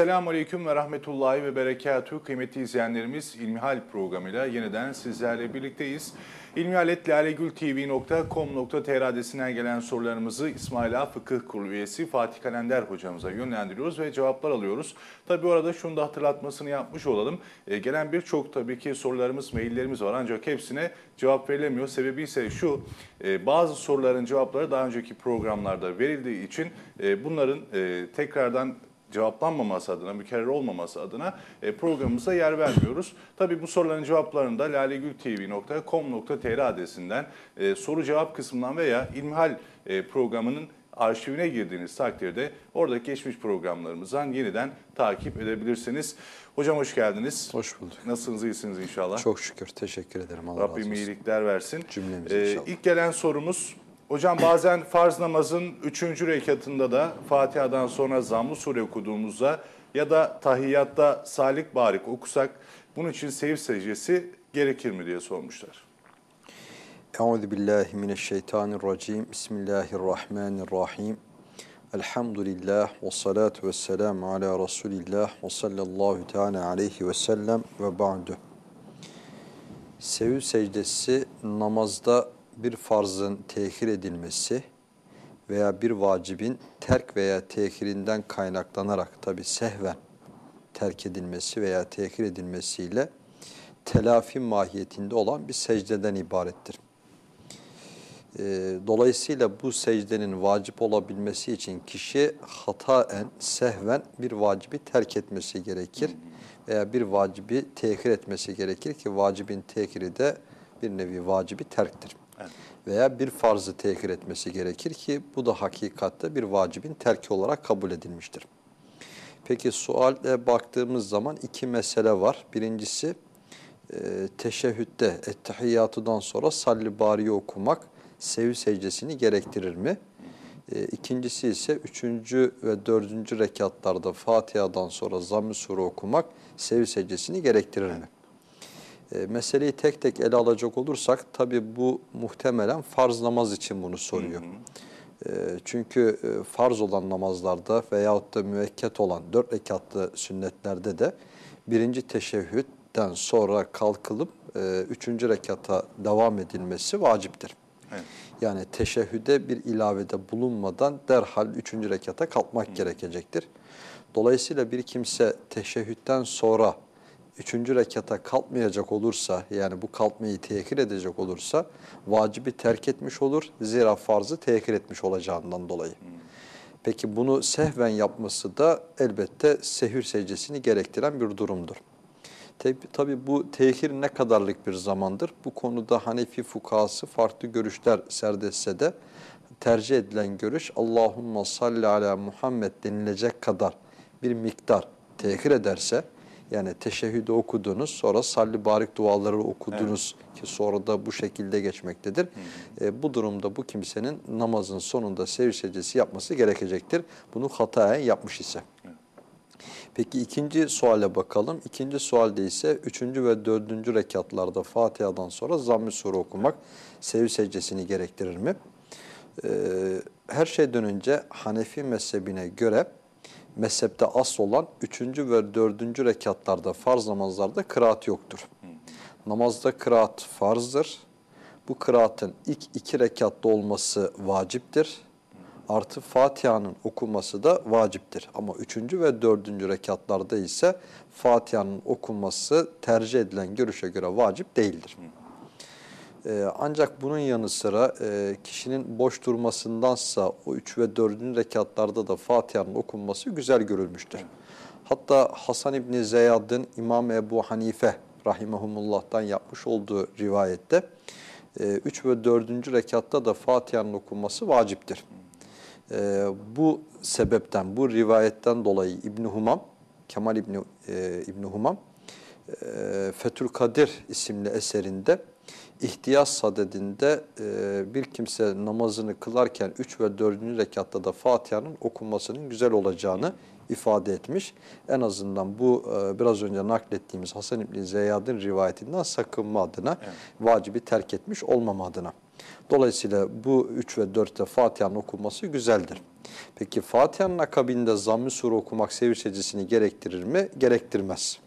Esselamu Aleyküm ve Rahmetullahi ve Berekatuhu. Kıymetli izleyenlerimiz İlmihal programıyla yeniden sizlerle birlikteyiz. İlmihaletlalegültv.com.tr adresinden gelen sorularımızı İsmaila Fıkıh Kurulu üyesi Fatih Kalender hocamıza yönlendiriyoruz ve cevaplar alıyoruz. Tabi orada şunu da hatırlatmasını yapmış olalım. E, gelen birçok tabii ki sorularımız, maillerimiz var ancak hepsine cevap verilemiyor. Sebebi ise şu, e, bazı soruların cevapları daha önceki programlarda verildiği için e, bunların e, tekrardan cevaplanmaması adına, mükerrer olmaması adına e, programımıza yer vermiyoruz. Tabi bu soruların cevaplarını da lalegültv.com.tr adresinden e, soru cevap kısmından veya İlmihal e, programının arşivine girdiğiniz takdirde oradaki geçmiş programlarımızdan yeniden takip edebilirsiniz. Hocam hoş geldiniz. Hoş bulduk. Nasılsınız, iyisiniz inşallah? Çok şükür, teşekkür ederim. Allah Rabbim razı olsun. iyilikler versin. Cümlemiz Ee, inşallah. İlk gelen sorumuz, hocam bazen farz namazın 3. rekatında da Fatiha'dan sonra Zamm-ı Sure okuduğumuzda ya da tahiyyatta Salik Barik okusak bunun için sev secdesi gerekir mi diye sormuşlar. Euzu billahi mineşşeytanirracim. Bismillahirrahmanirrahim. Elhamdülillah ve salatu ve selamu ala Resulillah ve sallallahu teala aleyhi ve sellem ve ba'du. Sevü secdesi namazda bir farzın tehir edilmesi veya bir vacibin terk veya tehirinden kaynaklanarak tabi sehven terk edilmesi veya tehir edilmesiyle telafi mahiyetinde olan bir secdeden ibarettir. Ee, Dolayısıyla bu secdenin vacip olabilmesi için kişi hataen, sehven bir vacibi terk etmesi gerekir veya bir vacibi tehir etmesi gerekir ki vacibin tehiri de bir nevi vacibi terktir. Veya bir farzı tehir etmesi gerekir ki bu da hakikatte bir vacibin terki olarak kabul edilmiştir. Peki suale baktığımız zaman iki mesele var. Birincisi e, teşehhütte, ettehiyyatudan sonra salli bariye okumak sevi secdesini gerektirir mi? E, ikincisi ise üçüncü ve dördüncü rekatlarda Fatiha'dan sonra zamm-ı okumak sevi secdesini gerektirir mi? E, meseleyi tek tek ele alacak olursak tabi bu muhtemelen farz namaz için bunu soruyor. E, çünkü e, farz olan namazlarda veyahut da müekket olan dört rekatlı sünnetlerde de birinci teşehhütten sonra kalkılıp e, üçüncü rekata devam edilmesi vaciptir. Evet. Yani teşehhüde bir ilavede bulunmadan derhal üçüncü rekata kalkmak gerekecektir. Dolayısıyla bir kimse teşehhütten sonra üçüncü rekata kalkmayacak olursa yani bu kalkmayı tehir edecek olursa vacibi terk etmiş olur. Zira farzı tehir etmiş olacağından dolayı. Peki bunu sehven yapması da elbette sehür secdesini gerektiren bir durumdur. Tabi, tabi bu tehir ne kadarlık bir zamandır? Bu konuda Hanefi fukası farklı görüşler serdetse de tercih edilen görüş Allahumma salli ala Muhammed denilecek kadar bir miktar tehir ederse yani teşehhüdü okudunuz sonra salli barik duaları okudunuz ki sonra da bu şekilde geçmektedir. E, bu durumda bu kimsenin namazın sonunda sevir secdesi yapması gerekecektir. Bunu hataen yapmış ise. Peki ikinci suale bakalım. İkinci sualde ise üçüncü ve dördüncü rekatlarda Fatiha'dan sonra zamm-ı sure okumak sev secdesini gerektirir mi? Ee, her şeyden önce Hanefi mezhebine göre mezhepte asıl olan üçüncü ve dördüncü rekatlarda farz namazlarda kıraat yoktur. Namazda kıraat farzdır. Bu kıraatın ilk iki rekatta olması vaciptir artı Fatiha'nın okunması da vaciptir. Ama üçüncü ve dördüncü rekatlarda ise Fatiha'nın okunması tercih edilen görüşe göre vacip değildir. Ee, ancak bunun yanı sıra e, kişinin boş durmasındansa o üç ve dördüncü rekatlarda da Fatiha'nın okunması güzel görülmüştür. Hatta Hasan İbni Zeyyad'ın İmam Ebu Hanife rahimahumullah'tan yapmış olduğu rivayette 3 ve 4. rekatta da Fatiha'nın okunması vaciptir. Ee, bu sebepten, bu rivayetten dolayı İbn Humam, Kemal İbn e, İbn Humam, e, Fethül Kadir isimli eserinde ihtiyaç sadedinde e, bir kimse namazını kılarken 3 ve 4. rekatta da Fatiha'nın okunmasının güzel olacağını ifade etmiş. En azından bu e, biraz önce naklettiğimiz Hasan İbni Zeyyad'ın rivayetinden sakınma adına, Evet. vacibi terk etmiş olmama adına. Dolayısıyla bu 3 ve 4'te Fatiha'nın okunması güzeldir. Peki Fatiha'nın akabinde zamm-ı sure okumak sevir secdesini gerektirir mi? Gerektirmez.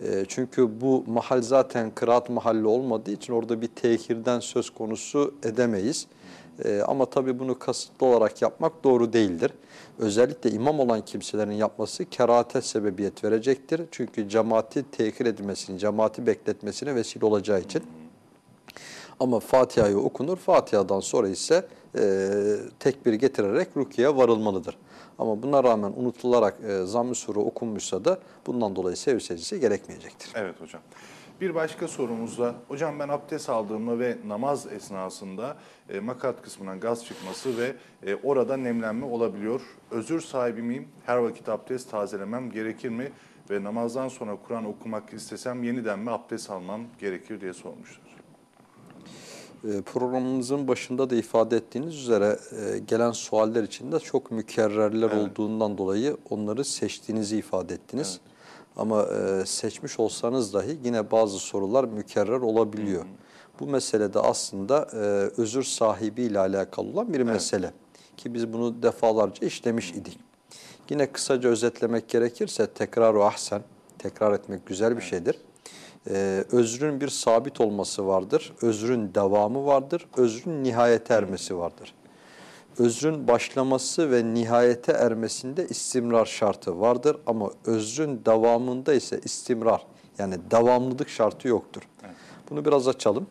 E, çünkü bu mahal zaten kıraat mahalli olmadığı için orada bir tehirden söz konusu edemeyiz. E, ama tabii bunu kasıtlı olarak yapmak doğru değildir. Özellikle imam olan kimselerin yapması kerahate sebebiyet verecektir. Çünkü cemaati tehir edilmesini, cemaati bekletmesine vesile olacağı için. Ama Fatiha'yı okunur. Fatiha'dan sonra ise e, tekbir getirerek rukiye varılmalıdır. Ama buna rağmen unutularak e, zamm-ı sure okunmuşsa da bundan dolayı sev secdesi gerekmeyecektir. Evet hocam. Bir başka sorumuzda, hocam ben abdest aldığımda ve namaz esnasında e, makat kısmından gaz çıkması ve e, orada nemlenme olabiliyor. Özür sahibi miyim? Her vakit abdest tazelemem gerekir mi? Ve namazdan sonra Kur'an okumak istesem yeniden mi abdest almam gerekir diye sormuşlar. E, Programımızın başında da ifade ettiğiniz üzere e, gelen sualler içinde çok mükerrerler Evet. olduğundan dolayı onları seçtiğinizi ifade ettiniz. Ama e, seçmiş olsanız dahi yine bazı sorular mükerrer olabiliyor. Bu meselede aslında e, özür sahibiyle alakalı olan bir mesele. Ki biz bunu defalarca işlemiş idik. Yine kısaca özetlemek gerekirse tekrar-ı ahsen, tekrar etmek güzel bir şeydir. Ee, özrün bir sabit olması vardır, özrün devamı vardır, özrün nihayete ermesi vardır. Özrün başlaması ve nihayete ermesinde istimrar şartı vardır ama özrün devamında ise istimrar yani devamlılık şartı yoktur. Bunu biraz açalım.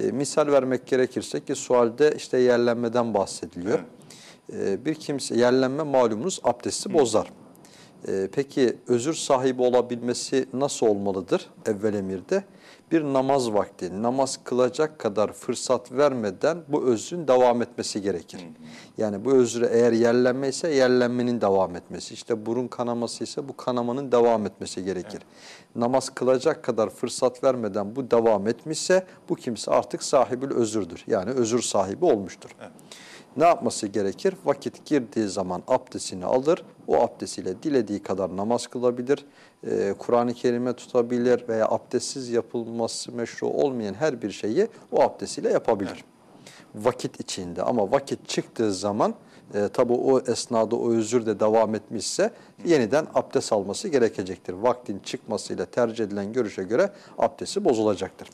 Ee, misal vermek gerekirse ki sualde işte yerlenmeden bahsediliyor. Ee, bir kimse yerlenme malumunuz abdesti bozar. Ee, peki özür sahibi olabilmesi nasıl olmalıdır evvel emirde? Bir namaz vakti, namaz kılacak kadar fırsat vermeden bu özrün devam etmesi gerekir. Yani bu özre eğer yerlenme ise yerlenmenin devam etmesi, işte burun kanaması ise bu kanamanın devam etmesi gerekir. Namaz kılacak kadar fırsat vermeden bu devam etmişse bu kimse artık sahibül özürdür. Yani özür sahibi olmuştur. Ne yapması gerekir? Vakit girdiği zaman abdestini alır. O abdestiyle dilediği kadar namaz kılabilir. Ee, Kur'an-ı Kerim'e tutabilir veya abdestsiz yapılması meşru olmayan her bir şeyi o abdestiyle yapabilir. Vakit içinde ama vakit çıktığı zaman e, tabi o esnada o özür de devam etmişse yeniden abdest alması gerekecektir. Vaktin çıkmasıyla tercih edilen görüşe göre abdesti bozulacaktır.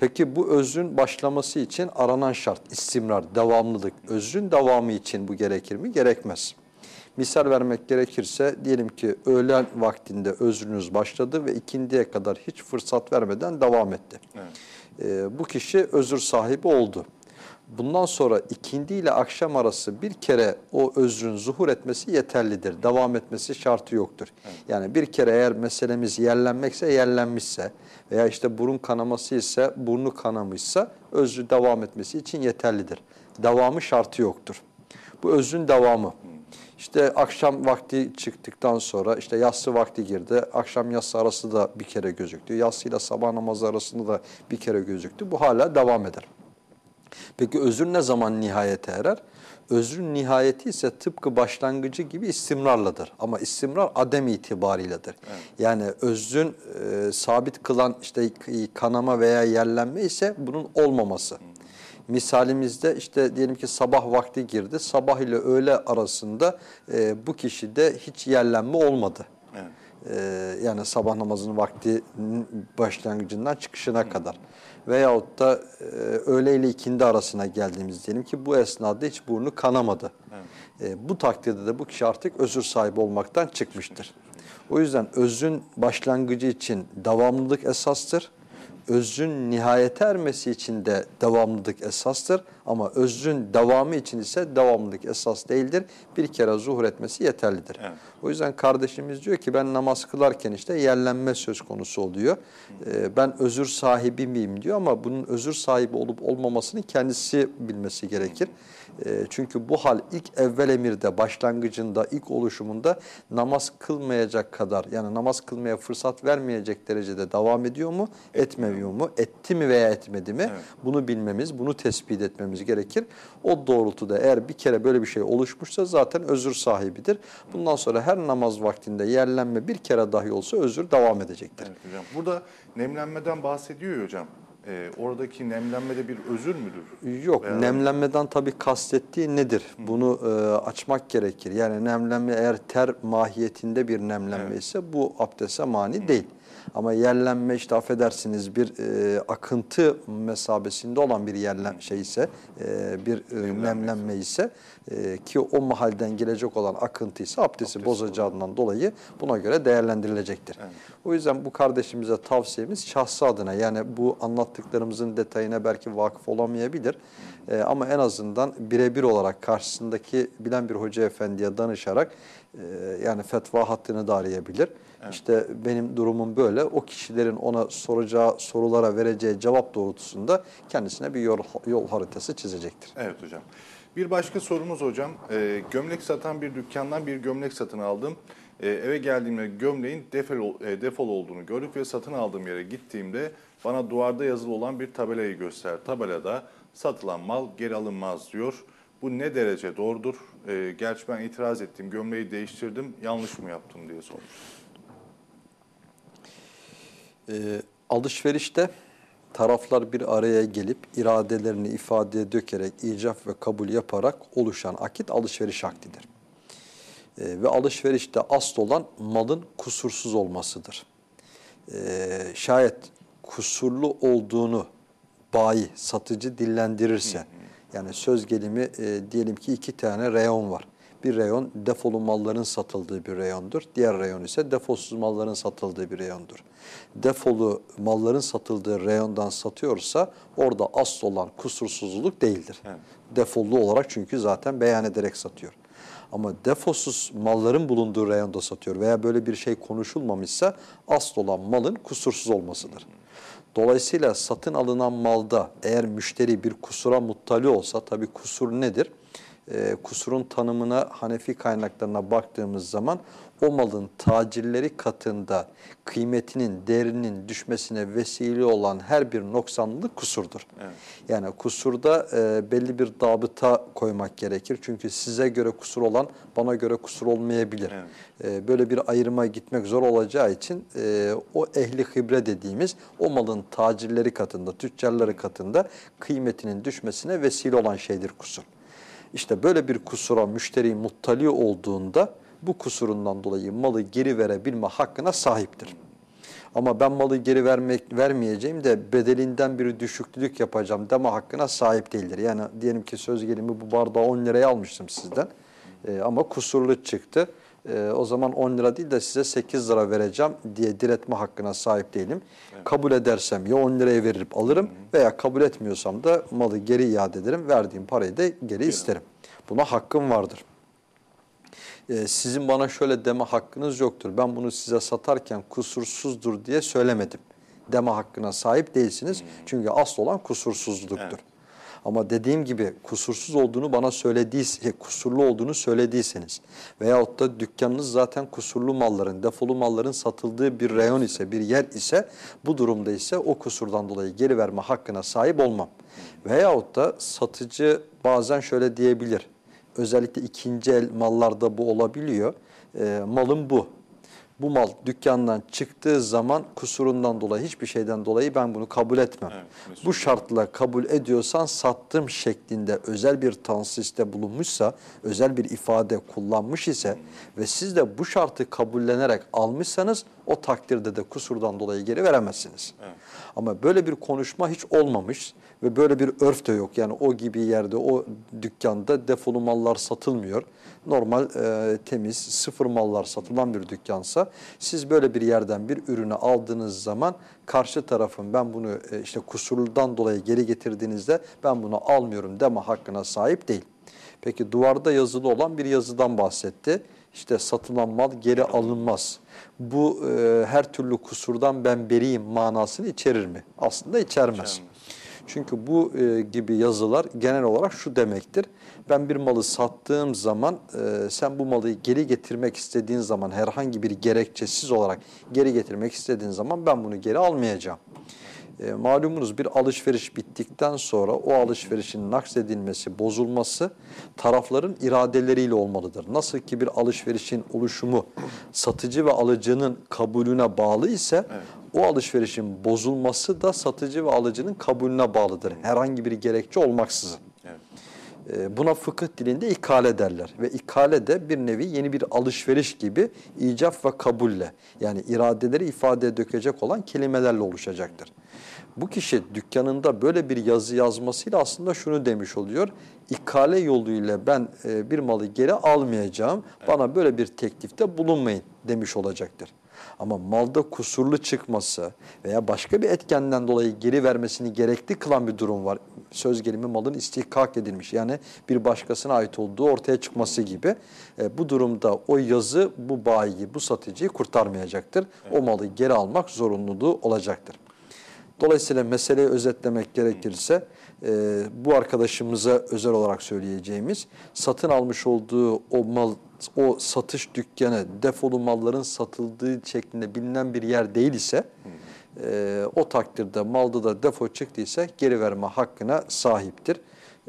Peki bu özrün başlaması için aranan şart, istimrar, devamlılık, özrün devamı için bu gerekir mi? Gerekmez. Misal vermek gerekirse diyelim ki öğlen vaktinde özrünüz başladı ve ikindiye kadar hiç fırsat vermeden devam etti. Ee, bu kişi özür sahibi oldu. Bundan sonra ikindi ile akşam arası bir kere o özrün zuhur etmesi yeterlidir. Devam etmesi şartı yoktur. Yani bir kere eğer meselemiz yerlenmekse yerlenmişse veya işte burun kanaması ise burnu kanamışsa özrü devam etmesi için yeterlidir. Devamı şartı yoktur. Bu özrün devamı. İşte akşam vakti çıktıktan sonra işte yatsı vakti girdi. Akşam yatsı arası da bir kere gözüktü. Yatsı ile sabah namazı arasında da bir kere gözüktü. Bu hala devam eder. Peki özür ne zaman nihayete erer? Özrün nihayeti ise tıpkı başlangıcı gibi istimrarladır. Ama istimrar adem itibarıyledir. Yani özrün e, sabit kılan işte kanama veya yerlenme ise bunun olmaması. Misalimizde işte diyelim ki sabah vakti girdi. Sabah ile öğle arasında e, bu kişide hiç yerlenme olmadı. Evet. Ee, yani sabah namazının vakti başlangıcından çıkışına kadar. Veyahut da e, öğle ile ikindi arasına geldiğimiz diyelim ki bu esnada hiç burnu kanamadı. E, bu takdirde de bu kişi artık özür sahibi olmaktan çıkmıştır. O yüzden özrün başlangıcı için devamlılık esastır. Özrün nihayete ermesi için de devamlılık esastır. Ama özrün devamı için ise devamlılık esas değildir. Bir kere zuhur etmesi yeterlidir. Evet. O yüzden kardeşimiz diyor ki ben namaz kılarken işte yerlenme söz konusu oluyor. Ee, ben özür sahibi miyim diyor ama bunun özür sahibi olup olmamasını kendisi bilmesi gerekir. Ee, çünkü bu hal ilk evvel emirde, başlangıcında, ilk oluşumunda namaz kılmayacak kadar yani namaz kılmaya fırsat vermeyecek derecede devam ediyor mu, etmiyor mu, etti mi veya etmedi mi? Evet. Bunu bilmemiz, bunu tespit etmemiz gerekir. O doğrultuda eğer bir kere böyle bir şey oluşmuşsa zaten özür sahibidir. Bundan sonra her namaz vaktinde yerlenme bir kere dahi olsa özür devam edecektir. Evet hocam. Burada nemlenmeden bahsediyor hocam. E, oradaki nemlenmede bir özür müdür? Yok, Veya- nemlenmeden tabii kastettiği nedir? Bunu e, açmak gerekir. Yani nemlenme eğer ter mahiyetinde bir nemlenme ise bu abdeste mani değil. Ama yerlenme işte affedersiniz bir e, akıntı mesabesinde olan bir yerlen şey ise e, bir e, nemlenme ise e, ki o mahalden gelecek olan akıntı ise abdesti bozacağından dolayı buna göre değerlendirilecektir. O yüzden bu kardeşimize tavsiyemiz şahsı adına yani bu anlattıklarımızın detayına belki vakıf olamayabilir. E, ama en azından birebir olarak karşısındaki bilen bir hoca efendiye danışarak e, yani fetva hattını da arayabilir. İşte benim durumum böyle. O kişilerin ona soracağı sorulara vereceği cevap doğrultusunda kendisine bir yol, yol haritası çizecektir. Evet hocam. Bir başka sorumuz hocam. Ee, gömlek satan bir dükkandan bir gömlek satın aldım. Ee, eve geldiğimde gömleğin defol, e, defol olduğunu gördük ve satın aldığım yere gittiğimde bana duvarda yazılı olan bir tabelayı göster. Tabelada satılan mal geri alınmaz diyor. Bu ne derece doğrudur? Ee, gerçi ben itiraz ettim, gömleği değiştirdim, yanlış mı yaptım diye sormuş. Ee, alışverişte taraflar bir araya gelip iradelerini ifadeye dökerek icap ve kabul yaparak oluşan akit alışveriş akdidir. Ee, ve alışverişte asıl olan malın kusursuz olmasıdır. Ee, şayet kusurlu olduğunu bayi, satıcı dillendirirse, yani söz gelimi e, diyelim ki iki tane reyon var. Bir reyon defolu malların satıldığı bir reyondur. Diğer reyon ise defolsuz malların satıldığı bir reyondur. Defolu malların satıldığı reyondan satıyorsa orada asıl olan kusursuzluk değildir. Evet. Defollu olarak çünkü zaten beyan ederek satıyor. Ama defosuz malların bulunduğu reyonda satıyor veya böyle bir şey konuşulmamışsa asıl olan malın kusursuz olmasıdır. Dolayısıyla satın alınan malda eğer müşteri bir kusura muttali olsa tabi kusur nedir? Ee, kusurun tanımına Hanefi kaynaklarına baktığımız zaman o malın tacirleri katında kıymetinin, değerinin düşmesine vesile olan her bir noksanlılık kusurdur. Evet. Yani kusurda e, belli bir dabıta koymak gerekir. Çünkü size göre kusur olan bana göre kusur olmayabilir. E, böyle bir ayrıma gitmek zor olacağı için e, o ehli hibre dediğimiz o malın tacirleri katında, tüccarları katında kıymetinin düşmesine vesile olan şeydir kusur. İşte böyle bir kusura müşteri muttali olduğunda bu kusurundan dolayı malı geri verebilme hakkına sahiptir. Ama ben malı geri vermek vermeyeceğim de bedelinden bir düşüklülük yapacağım deme hakkına sahip değildir. Yani diyelim ki söz gelimi bu bardağı 10 liraya almıştım sizden Ee, ama kusurlu çıktı. Ee, o zaman 10 lira değil de size 8 lira vereceğim diye diretme hakkına sahip değilim. Kabul edersem ya 10 liraya verip alırım veya kabul etmiyorsam da malı geri iade ederim. Verdiğim parayı da geri isterim. Buna hakkım vardır. Ee, sizin bana şöyle deme hakkınız yoktur. Ben bunu size satarken kusursuzdur diye söylemedim. Deme hakkına sahip değilsiniz. Çünkü asıl olan kusursuzluktur. Evet. Ama dediğim gibi kusursuz olduğunu bana söylediyseniz, kusurlu olduğunu söylediyseniz veyahut da dükkanınız zaten kusurlu malların, defolu malların satıldığı bir reyon ise, bir yer ise bu durumda ise o kusurdan dolayı geri verme hakkına sahip olmam. Veyahut da satıcı bazen şöyle diyebilir. Özellikle ikinci el mallarda bu olabiliyor. E, malım bu. Bu mal dükkandan çıktığı zaman kusurundan dolayı hiçbir şeyden dolayı ben bunu kabul etmem. Evet, bu şartla kabul ediyorsan sattım şeklinde özel bir tansiste bulunmuşsa, özel bir ifade kullanmış ise ve siz de bu şartı kabullenerek almışsanız o takdirde de kusurdan dolayı geri veremezsiniz. Ama böyle bir konuşma hiç olmamış ve böyle bir örf de yok. Yani o gibi yerde, o dükkanda defolu mallar satılmıyor. Normal, e, temiz, sıfır mallar satılan bir dükkansa siz böyle bir yerden bir ürünü aldığınız zaman karşı tarafın ben bunu e, işte kusurludan dolayı geri getirdiğinizde ben bunu almıyorum deme hakkına sahip değil. Peki duvarda yazılı olan bir yazıdan bahsetti. İşte satılan mal geri alınmaz. Bu e, her türlü kusurdan ben beriyim manasını içerir mi? Aslında içermez. İçermez. Çünkü bu e, gibi yazılar genel olarak şu demektir. Ben bir malı sattığım zaman e, sen bu malı geri getirmek istediğin zaman herhangi bir gerekçesiz olarak geri getirmek istediğin zaman ben bunu geri almayacağım. E, malumunuz bir alışveriş bittikten sonra o alışverişin naksedilmesi, bozulması tarafların iradeleriyle olmalıdır. Nasıl ki bir alışverişin oluşumu satıcı ve alıcının kabulüne bağlı ise o alışverişin bozulması da satıcı ve alıcının kabulüne bağlıdır. Herhangi bir gerekçe olmaksızın. Evet. E, Buna fıkıh dilinde ikale derler ve ikale de bir nevi yeni bir alışveriş gibi icap ve kabulle yani iradeleri ifadeye dökecek olan kelimelerle oluşacaktır. Bu kişi dükkanında böyle bir yazı yazmasıyla aslında şunu demiş oluyor. İkale yoluyla ben e, bir malı geri almayacağım. Bana böyle bir teklifte bulunmayın demiş olacaktır. Ama malda kusurlu çıkması veya başka bir etkenden dolayı geri vermesini gerekli kılan bir durum var. Söz gelimi malın istihkak edilmiş yani bir başkasına ait olduğu ortaya çıkması gibi. E, bu durumda o yazı bu bayiyi, bu satıcıyı kurtarmayacaktır. O malı geri almak zorunluluğu olacaktır. Dolayısıyla meseleyi özetlemek gerekirse e, bu arkadaşımıza özel olarak söyleyeceğimiz satın almış olduğu o mal o satış dükkanı defolu malların satıldığı şeklinde bilinen bir yer değil ise e, o takdirde malda da defo çıktıysa geri verme hakkına sahiptir.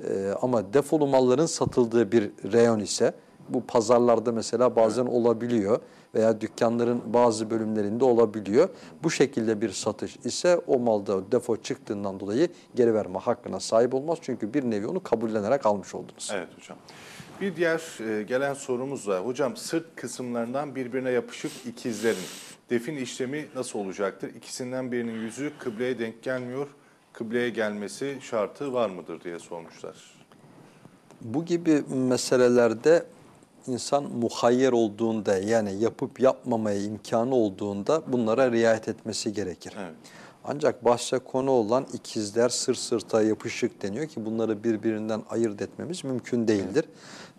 E, ama defolu malların satıldığı bir reyon ise bu pazarlarda mesela bazen olabiliyor veya dükkanların bazı bölümlerinde olabiliyor. Bu şekilde bir satış ise o malda defo çıktığından dolayı geri verme hakkına sahip olmaz. Çünkü bir nevi onu kabullenerek almış oldunuz. Evet hocam. Bir diğer e, gelen sorumuz var. Hocam sırt kısımlarından birbirine yapışık ikizlerin defin işlemi nasıl olacaktır? İkisinden birinin yüzü kıbleye denk gelmiyor. Kıbleye gelmesi şartı var mıdır diye sormuşlar. Bu gibi meselelerde insan muhayyer olduğunda yani yapıp yapmamaya imkanı olduğunda bunlara riayet etmesi gerekir. Evet. Ancak başta konu olan ikizler sır sırta yapışık deniyor ki bunları birbirinden ayırt etmemiz mümkün değildir.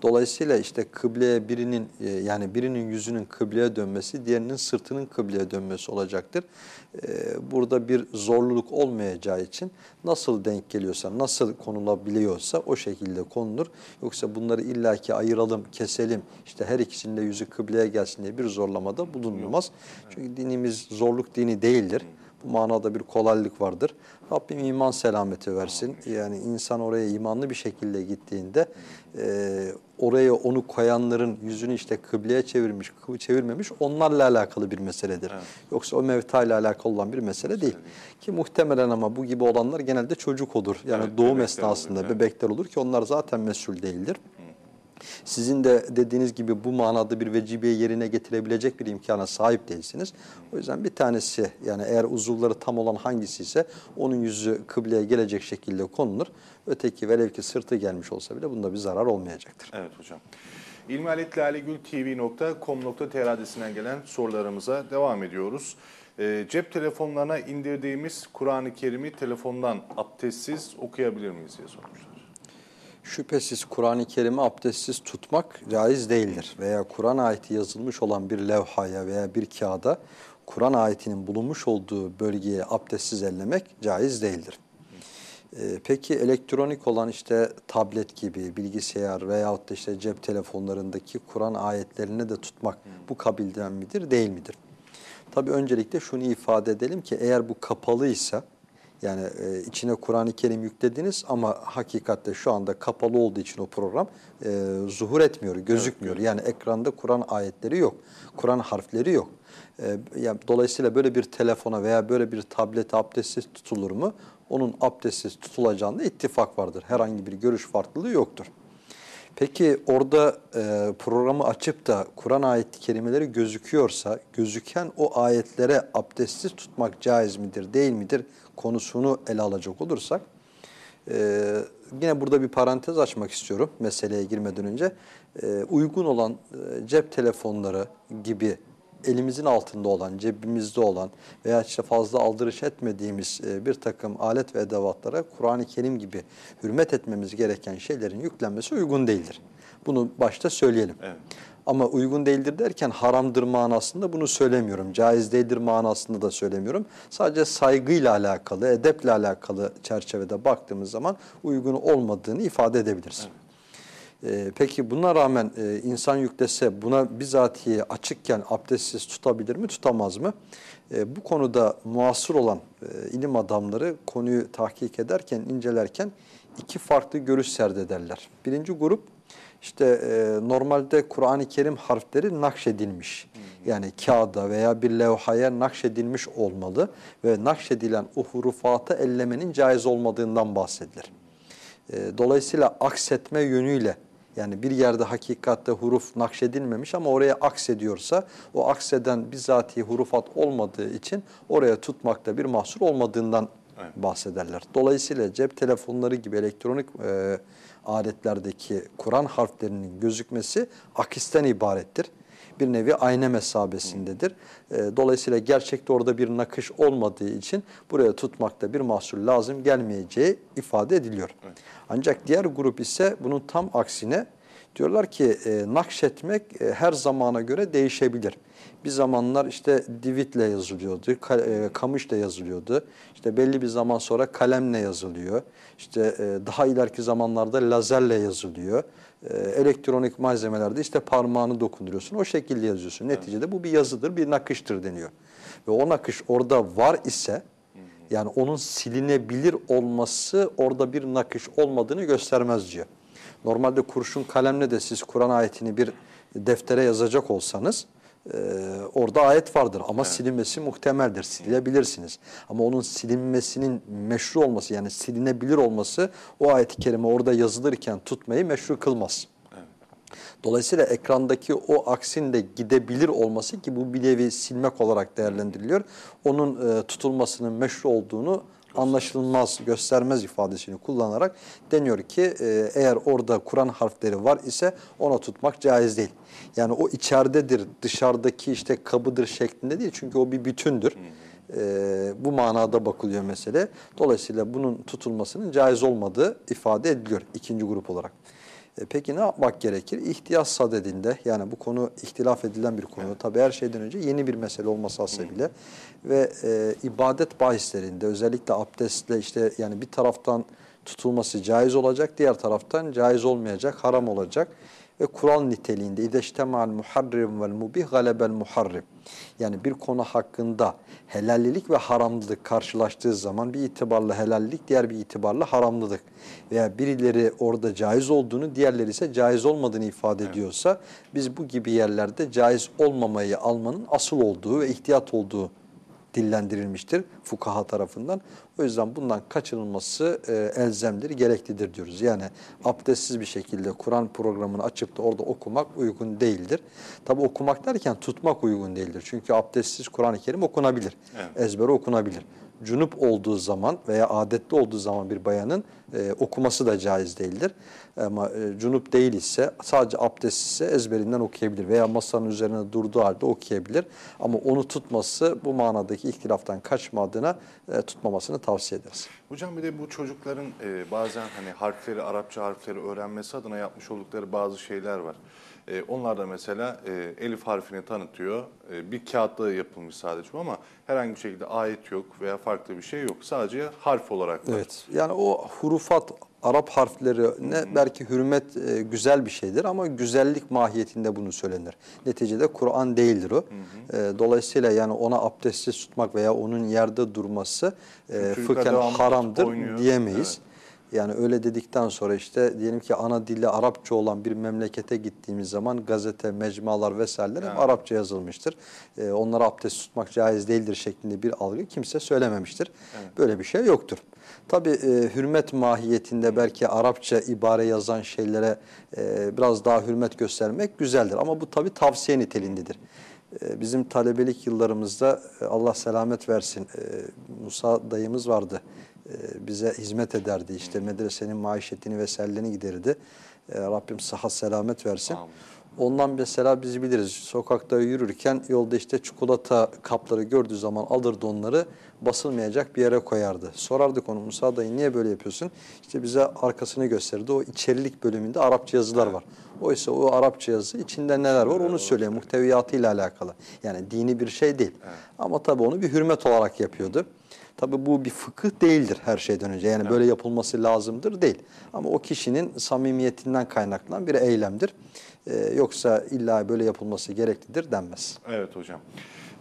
Dolayısıyla işte kıbleye birinin e, yani birinin yüzünün kıbleye dönmesi, diğerinin sırtının kıbleye dönmesi olacaktır. E, Burada bir zorluluk olmayacağı için nasıl denk geliyorsa, nasıl konulabiliyorsa o şekilde konulur. Yoksa bunları illaki ayıralım, keselim, işte her ikisinin de yüzü kıbleye gelsin diye bir zorlamada bulunulmaz. Çünkü dinimiz zorluk dini değildir. Bu manada bir kolaylık vardır. Rabbim iman selameti versin. Yani insan oraya imanlı bir şekilde gittiğinde e, oraya onu koyanların yüzünü işte kıbleye çevirmiş, çevirmemiş onlarla alakalı bir meseledir. Yoksa o mevta ile alakalı olan bir mesele değil. Ki muhtemelen ama bu gibi olanlar genelde çocuk olur. Yani Evet, doğum bebekler esnasında olur, evet. bebekler olur ki onlar zaten mesul değildir. Sizin de dediğiniz gibi bu manada bir vecibeyi yerine getirebilecek bir imkana sahip değilsiniz. O yüzden bir tanesi yani eğer uzuvları tam olan hangisi ise onun yüzü kıbleye gelecek şekilde konulur. Öteki velev ki sırtı gelmiş olsa bile bunda bir zarar olmayacaktır. Evet hocam. ilmihaletlalegültv.com.tr adresinden gelen sorularımıza devam ediyoruz. Ee, cep telefonlarına indirdiğimiz Kur'an-ı Kerim'i telefondan abdestsiz okuyabilir miyiz diye sormuşlar. Şüphesiz Kur'an-ı Kerim'i abdestsiz tutmak caiz değildir. Veya Kur'an ayeti yazılmış olan bir levhaya veya bir kağıda Kur'an ayetinin bulunmuş olduğu bölgeye abdestsiz ellemek caiz değildir. Ee, peki elektronik olan işte tablet gibi, bilgisayar veyahut da işte cep telefonlarındaki Kur'an ayetlerini de tutmak bu kabilden midir, değil midir? Tabii öncelikle şunu ifade edelim ki eğer bu kapalıysa yani e, içine Kur'an-ı Kerim yüklediniz ama hakikatte şu anda kapalı olduğu için o program e, zuhur etmiyor, gözükmüyor. yani ekranda Kur'an ayetleri yok, Kur'an harfleri yok. E, yani dolayısıyla böyle bir telefona veya böyle bir tablete abdestsiz tutulur mu? Onun abdestsiz tutulacağında ittifak vardır. Herhangi bir görüş farklılığı yoktur. Peki orada e, programı açıp da Kur'an ayet kelimeleri gözüküyorsa, gözüken o ayetlere abdestsiz tutmak caiz midir, değil midir konusunu ele alacak olursak, e, yine burada bir parantez açmak istiyorum meseleye girmeden önce. E, uygun olan e, cep telefonları gibi elimizin altında olan, cebimizde olan veya işte fazla aldırış etmediğimiz e, bir takım alet ve edevatlara Kur'an-ı Kerim gibi hürmet etmemiz gereken şeylerin yüklenmesi uygun değildir. Bunu başta söyleyelim. Evet. Ama uygun değildir derken haramdır manasında bunu söylemiyorum. Caiz değildir manasında da söylemiyorum. Sadece saygıyla alakalı, edeple alakalı çerçevede baktığımız zaman uygun olmadığını ifade edebiliriz. E, peki buna rağmen e, insan yüklese buna bizatihi açıkken abdestsiz tutabilir mi tutamaz mı? E, bu konuda muasır olan e, ilim adamları konuyu tahkik ederken incelerken iki farklı görüş serdederler. Birinci grup işte e, normalde Kur'an-ı Kerim harfleri nakşedilmiş. Yani kağıda veya bir levhaya nakşedilmiş olmalı ve nakşedilen o hurufatı ellemenin caiz olmadığından bahsedilir. E, dolayısıyla aksetme yönüyle yani bir yerde hakikatte huruf nakşedilmemiş ama oraya aksediyorsa o akseden bizatihi hurufat olmadığı için oraya tutmakta bir mahsur olmadığından Evet. bahsederler. Dolayısıyla cep telefonları gibi elektronik e, aletlerdeki Kur'an harflerinin gözükmesi akisten ibarettir. Bir nevi ayna mesabesindedir. E, dolayısıyla gerçekte orada bir nakış olmadığı için buraya tutmakta bir mahsur lazım gelmeyeceği ifade ediliyor. Ancak diğer grup ise bunun tam aksine diyorlar ki e, nakşetmek e, her zamana göre değişebilir. Bir zamanlar işte divitle yazılıyordu, e, kamışla yazılıyordu. İşte belli bir zaman sonra kalemle yazılıyor. İşte e, daha ileriki zamanlarda lazerle yazılıyor. E, elektronik malzemelerde işte parmağını dokunduruyorsun, o şekilde yazıyorsun. Neticede bu bir yazıdır, bir nakıştır deniyor. Ve o nakış orada var ise, yani onun silinebilir olması orada bir nakış olmadığını göstermez diyor. Normalde kurşun kalemle de siz Kur'an ayetini bir deftere yazacak olsanız e, orada ayet vardır ama silinmesi muhtemeldir. Silebilirsiniz. Ama onun silinmesinin meşru olması yani silinebilir olması o ayet-i kerime orada yazılırken tutmayı meşru kılmaz. Dolayısıyla ekrandaki o aksin de gidebilir olması ki bu bir nevi silmek olarak değerlendiriliyor. Onun e, tutulmasının meşru olduğunu anlaşılmaz, göstermez ifadesini kullanarak deniyor ki e, eğer orada Kur'an harfleri var ise ona tutmak caiz değil. Yani o içeridedir, dışarıdaki işte kabıdır şeklinde değil çünkü o bir bütündür. E, bu manada bakılıyor mesele. Dolayısıyla bunun tutulmasının caiz olmadığı ifade ediliyor ikinci grup olarak. E, Peki ne yapmak gerekir? İhtiyaç sadedinde yani bu konu ihtilaf edilen bir konu. Tabii her şeyden önce yeni bir mesele olması hasebiyle ve e, ibadet bahislerinde özellikle abdestle işte yani bir taraftan tutulması caiz olacak, diğer taraftan caiz olmayacak, haram olacak. Ve Kur'an niteliğinde İdeştemal muharrim vel mubih galebel muharrim. Yani bir konu hakkında helallilik ve haramlılık karşılaştığı zaman bir itibarla helallilik, diğer bir itibarla haramlılık. Veya birileri orada caiz olduğunu, diğerleri ise caiz olmadığını ifade ediyorsa biz bu gibi yerlerde caiz olmamayı almanın asıl olduğu ve ihtiyat olduğu dillendirilmiştir fukaha tarafından. O yüzden bundan kaçınılması e, elzemdir, gereklidir diyoruz. Yani abdestsiz bir şekilde Kur'an programını açıp da orada okumak uygun değildir. Tabi okumak derken tutmak uygun değildir. Çünkü abdestsiz Kur'an-ı Kerim okunabilir. Evet. Ezbere okunabilir. Cunup olduğu zaman veya adetli olduğu zaman bir bayanın e, okuması da caiz değildir. Ama e, cunup değil ise sadece abdest ise ezberinden okuyabilir veya masanın üzerine durduğu halde okuyabilir. Ama onu tutması bu manadaki ihtilaftan kaçma adına e, tutmamasını tavsiye ederiz. Hocam bir de bu çocukların e, bazen hani harfleri, Arapça harfleri öğrenmesi adına yapmış oldukları bazı şeyler var. E, onlar da mesela e, elif harfini tanıtıyor. E, bir kağıtta yapılmış sadece bu ama herhangi bir şekilde ayet yok veya farklı bir şey yok. Sadece harf olarak var. Evet. Yani o hurufat Arap harfleri ne belki hürmet e, güzel bir şeydir ama güzellik mahiyetinde bunu söylenir. Neticede Kur'an değildir o. E, dolayısıyla yani ona abdestsiz tutmak veya onun yerde durması e, fıkhen haramdır oynuyor. diyemeyiz. Yani öyle dedikten sonra işte diyelim ki ana dili Arapça olan bir memlekete gittiğimiz zaman gazete, mecmualar vesaireler hep Arapça yazılmıştır. Ee, onlara abdest tutmak caiz değildir şeklinde bir algı kimse söylememiştir. Böyle bir şey yoktur. Tabi hürmet mahiyetinde belki Arapça ibare yazan şeylere e, biraz daha hürmet göstermek güzeldir. Ama bu tabi tavsiye niteliğindedir. E, bizim talebelik yıllarımızda e, Allah selamet versin e, Musa dayımız vardı e, bize hizmet ederdi. İşte medresenin maişetini vesairelerini giderirdi. E, Rabbim sıhhat selamet versin. Amin. Ondan mesela biz biliriz sokakta yürürken yolda işte çikolata kapları gördüğü zaman alırdı onları basılmayacak bir yere koyardı. Sorardık onu Musa dayı niye böyle yapıyorsun? İşte bize arkasını gösterdi. O içerilik bölümünde Arapça yazılar var. Oysa o Arapça yazı içinde neler var onu söylüyor. Muhteviyatıyla alakalı. Yani dini bir şey değil. Ama tabii onu bir hürmet olarak yapıyordu. Tabi bu bir fıkıh değildir her şeyden önce. Yani böyle yapılması lazımdır değil. Ama o kişinin samimiyetinden kaynaklanan bir eylemdir. Ee, yoksa illa böyle yapılması gereklidir denmez. Evet hocam.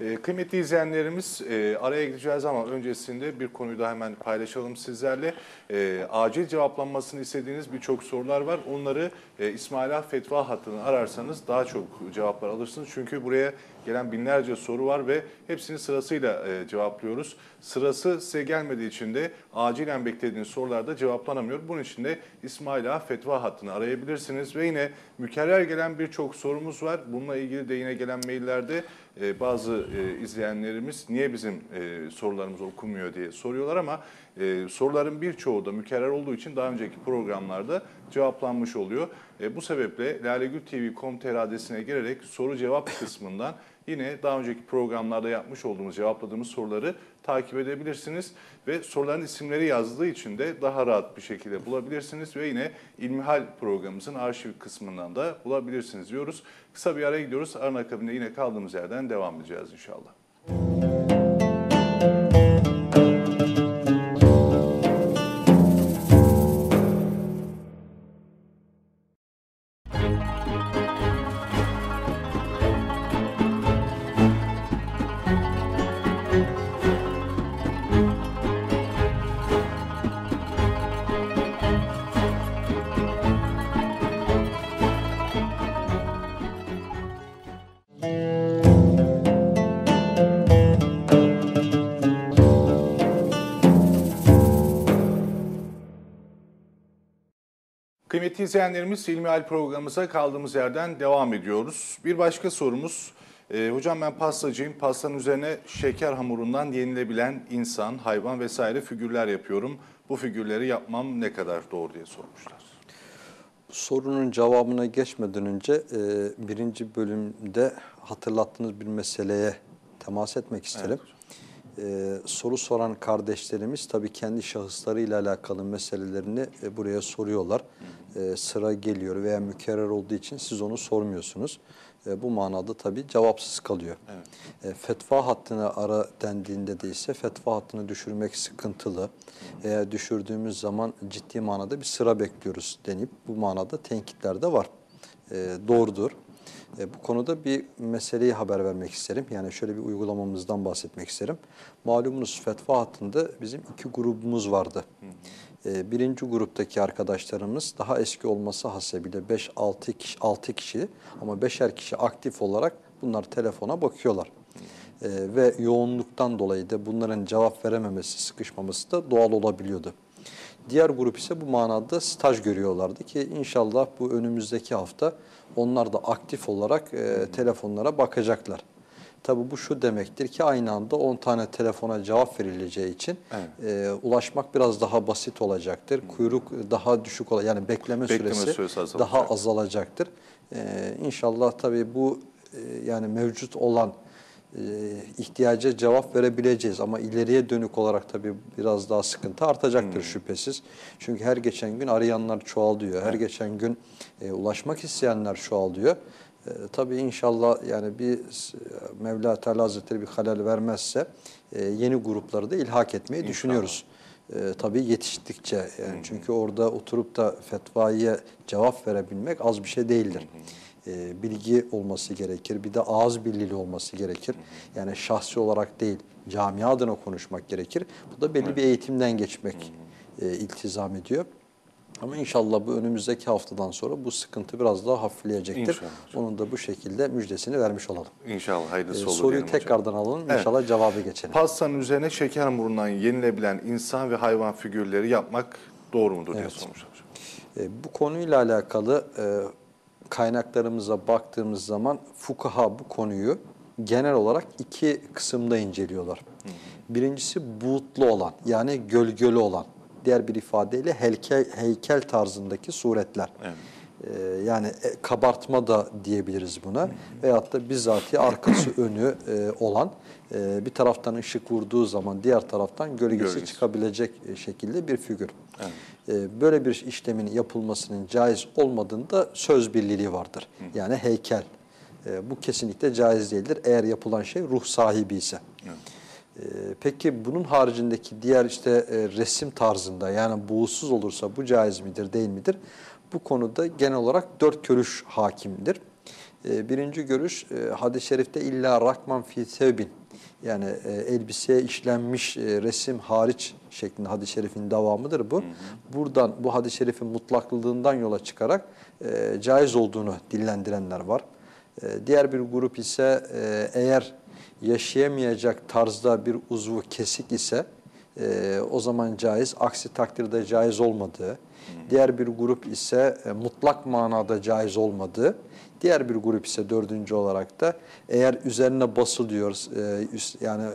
Ee, kıymetli izleyenlerimiz e, araya gideceğiz ama öncesinde bir konuyu da hemen paylaşalım sizlerle. E, acil cevaplanmasını istediğiniz birçok sorular var. Onları e, İsmail Ağa Fetva hattını ararsanız daha çok cevaplar alırsınız. Çünkü buraya gelen binlerce soru var ve hepsini sırasıyla e, cevaplıyoruz. Sırası size gelmediği için de acilen beklediğiniz sorularda cevaplanamıyor. Bunun için de İsmail Ağa Fetva hattını arayabilirsiniz ve yine mükerrer gelen birçok sorumuz var. Bununla ilgili de yine gelen maillerde e, bazı e, izleyenlerimiz niye bizim e, sorularımız okunmuyor diye soruyorlar ama e, soruların birçoğu da mükerrer olduğu için daha önceki programlarda cevaplanmış oluyor. E, bu sebeple lalegültv.com.tr adresine girerek soru cevap kısmından yine daha önceki programlarda yapmış olduğumuz cevapladığımız soruları takip edebilirsiniz ve soruların isimleri yazdığı için de daha rahat bir şekilde bulabilirsiniz ve yine İlmihal programımızın arşiv kısmından da bulabilirsiniz diyoruz. Kısa bir araya gidiyoruz. Arın akabinde yine kaldığımız yerden devam edeceğiz inşallah. Kıymetli izleyenlerimiz İlmihal programımıza kaldığımız yerden devam ediyoruz. Bir başka sorumuz, e, hocam ben pastacıyım. Pastanın üzerine şeker hamurundan yenilebilen insan, hayvan vesaire figürler yapıyorum. Bu figürleri yapmam ne kadar doğru diye sormuşlar. Sorunun cevabına geçmeden önce e, birinci bölümde hatırlattığınız bir meseleye temas etmek isterim. E, soru soran kardeşlerimiz tabii kendi şahıslarıyla alakalı meselelerini e, buraya soruyorlar. E, sıra geliyor veya mükerrer olduğu için siz onu sormuyorsunuz. E, bu manada tabii cevapsız kalıyor. E, fetva hattını ara dendiğinde de ise fetva hattını düşürmek sıkıntılı. Eğer düşürdüğümüz zaman ciddi manada bir sıra bekliyoruz denip bu manada tenkitler de var. E, doğrudur. E, bu konuda bir meseleyi haber vermek isterim. Yani şöyle bir uygulamamızdan bahsetmek isterim. Malumunuz fetva hattında bizim iki grubumuz vardı. E, birinci gruptaki arkadaşlarımız daha eski olması hasebiyle 5-6 kişi, 6 kişi ama 5'er kişi aktif olarak bunlar telefona bakıyorlar. E, ve yoğunluktan dolayı da bunların cevap verememesi, sıkışmaması da doğal olabiliyordu. Diğer grup ise bu manada staj görüyorlardı ki inşallah bu önümüzdeki hafta onlar da aktif olarak e, telefonlara bakacaklar. Tabi bu şu demektir ki aynı anda 10 tane telefona cevap verileceği için e, ulaşmak biraz daha basit olacaktır. Kuyruk daha düşük olacak. Yani bekleme, Bekleme süresi, süresi azalacak. daha azalacaktır. E, inşallah tabii bu e, yani mevcut olan ihtiyaca cevap verebileceğiz. Ama ileriye dönük olarak tabii biraz daha sıkıntı artacaktır şüphesiz. Çünkü her geçen gün arayanlar çoğalıyor. Her geçen gün e, ulaşmak isteyenler çoğalıyor. E, tabii inşallah yani bir e, Mevla Teala Hazretleri bir halal vermezse e, yeni grupları da ilhak etmeyi düşünüyoruz. E, tabii yetiştikçe yani çünkü orada oturup da fetvaya cevap verebilmek az bir şey değildir. E, bilgi olması gerekir. Bir de ağız birliği olması gerekir. Yani şahsi olarak değil, camia adına konuşmak gerekir. Bu da belli bir eğitimden geçmek e, iltizam ediyor. Ama inşallah bu önümüzdeki haftadan sonra bu sıkıntı biraz daha hafifleyecektir. İnşallah. Onun da bu şekilde müjdesini vermiş olalım. İnşallah hayırlısı E, olur soruyu diyelim hocam. tekrardan alalım. Evet. İnşallah cevabı geçelim. Pastanın üzerine şeker hamurundan yenilebilen insan ve hayvan figürleri yapmak doğru mudur diye Evet. sormuşlar hocam. E, bu konuyla alakalı e, kaynaklarımıza baktığımız zaman fukaha bu konuyu genel olarak iki kısımda inceliyorlar. Birincisi buğutlu olan yani gölgölü olan. Diğer bir ifadeyle heykel, heykel tarzındaki suretler. Evet. E, yani e, kabartma da diyebiliriz buna. Veyahut da bizzati arkası önü e, olan e, bir taraftan ışık vurduğu zaman diğer taraftan gölgesi, Gölgesi. çıkabilecek şekilde bir figür. E, böyle bir işlemin yapılmasının caiz olmadığında söz birliği vardır. Yani heykel. E, bu kesinlikle caiz değildir eğer yapılan şey ruh sahibi ise. E, peki bunun haricindeki diğer işte e, resim tarzında yani buğusuz olursa bu caiz midir değil midir? Bu konuda genel olarak dört görüş hakimdir. E, birinci görüş e, hadis-i şerifte illa rakman fi sevbin yani e, elbiseye işlenmiş e, resim hariç şeklinde hadis-i şerifin devamıdır bu. Buradan bu hadis-i şerifin mutlaklılığından yola çıkarak e, caiz olduğunu dillendirenler var. E, diğer bir grup ise e, eğer yaşayamayacak tarzda bir uzvu kesik ise e, o zaman caiz, aksi takdirde caiz olmadığı. Diğer bir grup ise e, mutlak manada caiz olmadığı. Diğer bir grup ise dördüncü olarak da eğer üzerine basılıyor e, yani e,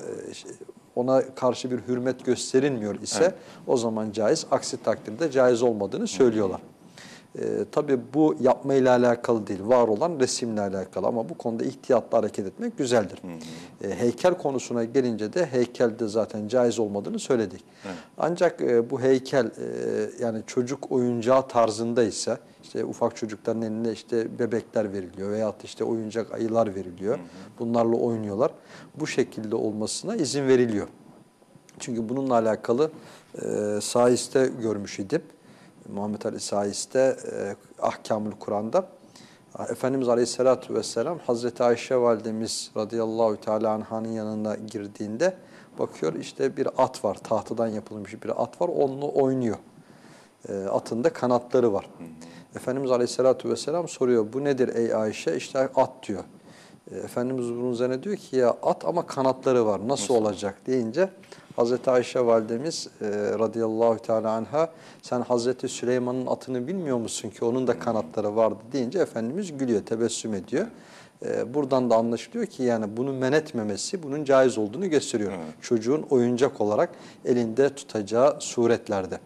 ona karşı bir hürmet gösterilmiyor ise Evet. o zaman caiz, aksi takdirde caiz olmadığını söylüyorlar. Ee, tabii bu yapmayla alakalı değil, var olan resimle alakalı ama bu konuda ihtiyatlı hareket etmek güzeldir. Ee, heykel konusuna gelince de heykelde zaten caiz olmadığını söyledik. Ancak e, bu heykel e, yani çocuk oyuncağı tarzında ise işte ufak çocukların eline işte bebekler veriliyor veyahut işte oyuncak ayılar veriliyor. Bunlarla oynuyorlar. Bu şekilde olmasına izin veriliyor. Çünkü bununla alakalı e, Sais'te görmüş idim. Muhammed Ali Sais'te e, Ahkamül Kur'an'da Efendimiz Aleyhisselatü Vesselam Hazreti Ayşe Validemiz radıyallahu teala anhanın yanına girdiğinde bakıyor işte bir at var. Tahtadan yapılmış bir at var. Onunla oynuyor. E, atın da kanatları var. Efendimiz Aleyhisselatü Vesselam soruyor bu nedir ey Ayşe? İşte at diyor. E, Efendimiz bunun üzerine diyor ki ya at ama kanatları var nasıl, olacak deyince Hazreti Ayşe validemiz e, radıyallahu teala anha sen Hazreti Süleyman'ın atını bilmiyor musun ki onun da kanatları vardı deyince Efendimiz gülüyor tebessüm ediyor. E, buradan da anlaşılıyor ki yani bunu men etmemesi bunun caiz olduğunu gösteriyor. Çocuğun oyuncak olarak elinde tutacağı suretlerde.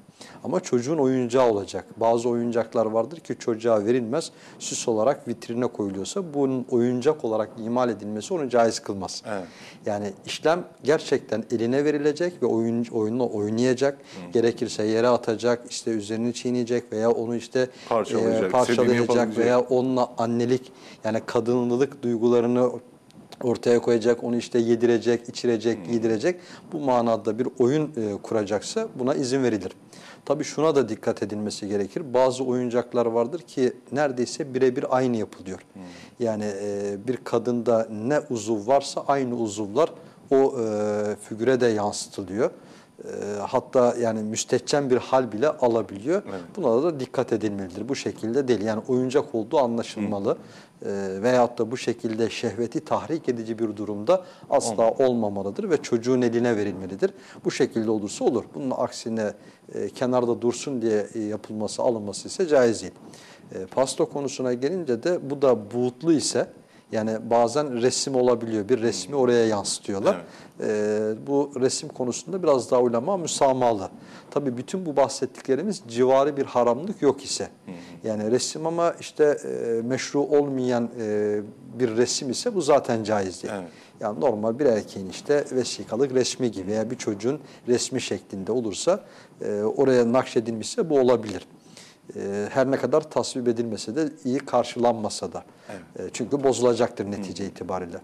Ama çocuğun oyuncağı olacak. Bazı oyuncaklar vardır ki çocuğa verilmez. Süs olarak vitrine koyuluyorsa bunun oyuncak olarak imal edilmesi onu caiz kılmaz. Evet. Yani işlem gerçekten eline verilecek ve oyun, oyunla oynayacak. Gerekirse yere atacak, işte üzerini çiğneyecek veya onu işte Parçalayacak, istediğini parçalayacak veya onunla annelik yani kadınlılık duygularını ortaya koyacak, onu işte yedirecek, içirecek, giydirecek. Bu manada bir oyun e, kuracaksa buna izin verilir. Tabii şuna da dikkat edilmesi gerekir. Bazı oyuncaklar vardır ki neredeyse birebir aynı yapılıyor. Yani e, bir kadında ne uzuv varsa aynı uzuvlar o e, figüre de yansıtılıyor. E, hatta yani müstehcen bir hal bile alabiliyor. Buna da dikkat edilmelidir. Bu şekilde değil. Yani oyuncak olduğu anlaşılmalı. E, veyahut da bu şekilde şehveti tahrik edici bir durumda asla olmamalıdır ve çocuğun eline verilmelidir. Bu şekilde olursa olur. Bunun aksine e, kenarda dursun diye e, yapılması, alınması ise caiz değil. E, pasto konusuna gelince de bu da buğutlu ise yani bazen resim olabiliyor. Bir resmi oraya yansıtıyorlar. Ee, bu resim konusunda biraz daha ulema müsamahalı. Tabii bütün bu bahsettiklerimiz civarı bir haramlık yok ise. Yani resim ama işte e, meşru olmayan e, bir resim ise bu zaten caiz değil. Evet. Yani normal bir erkeğin işte vesikalık resmi gibi veya bir çocuğun resmi şeklinde olursa e, oraya nakşedilmişse bu olabilir. E, her ne kadar tasvip edilmese de iyi karşılanmasa da. E, çünkü bozulacaktır netice itibariyle.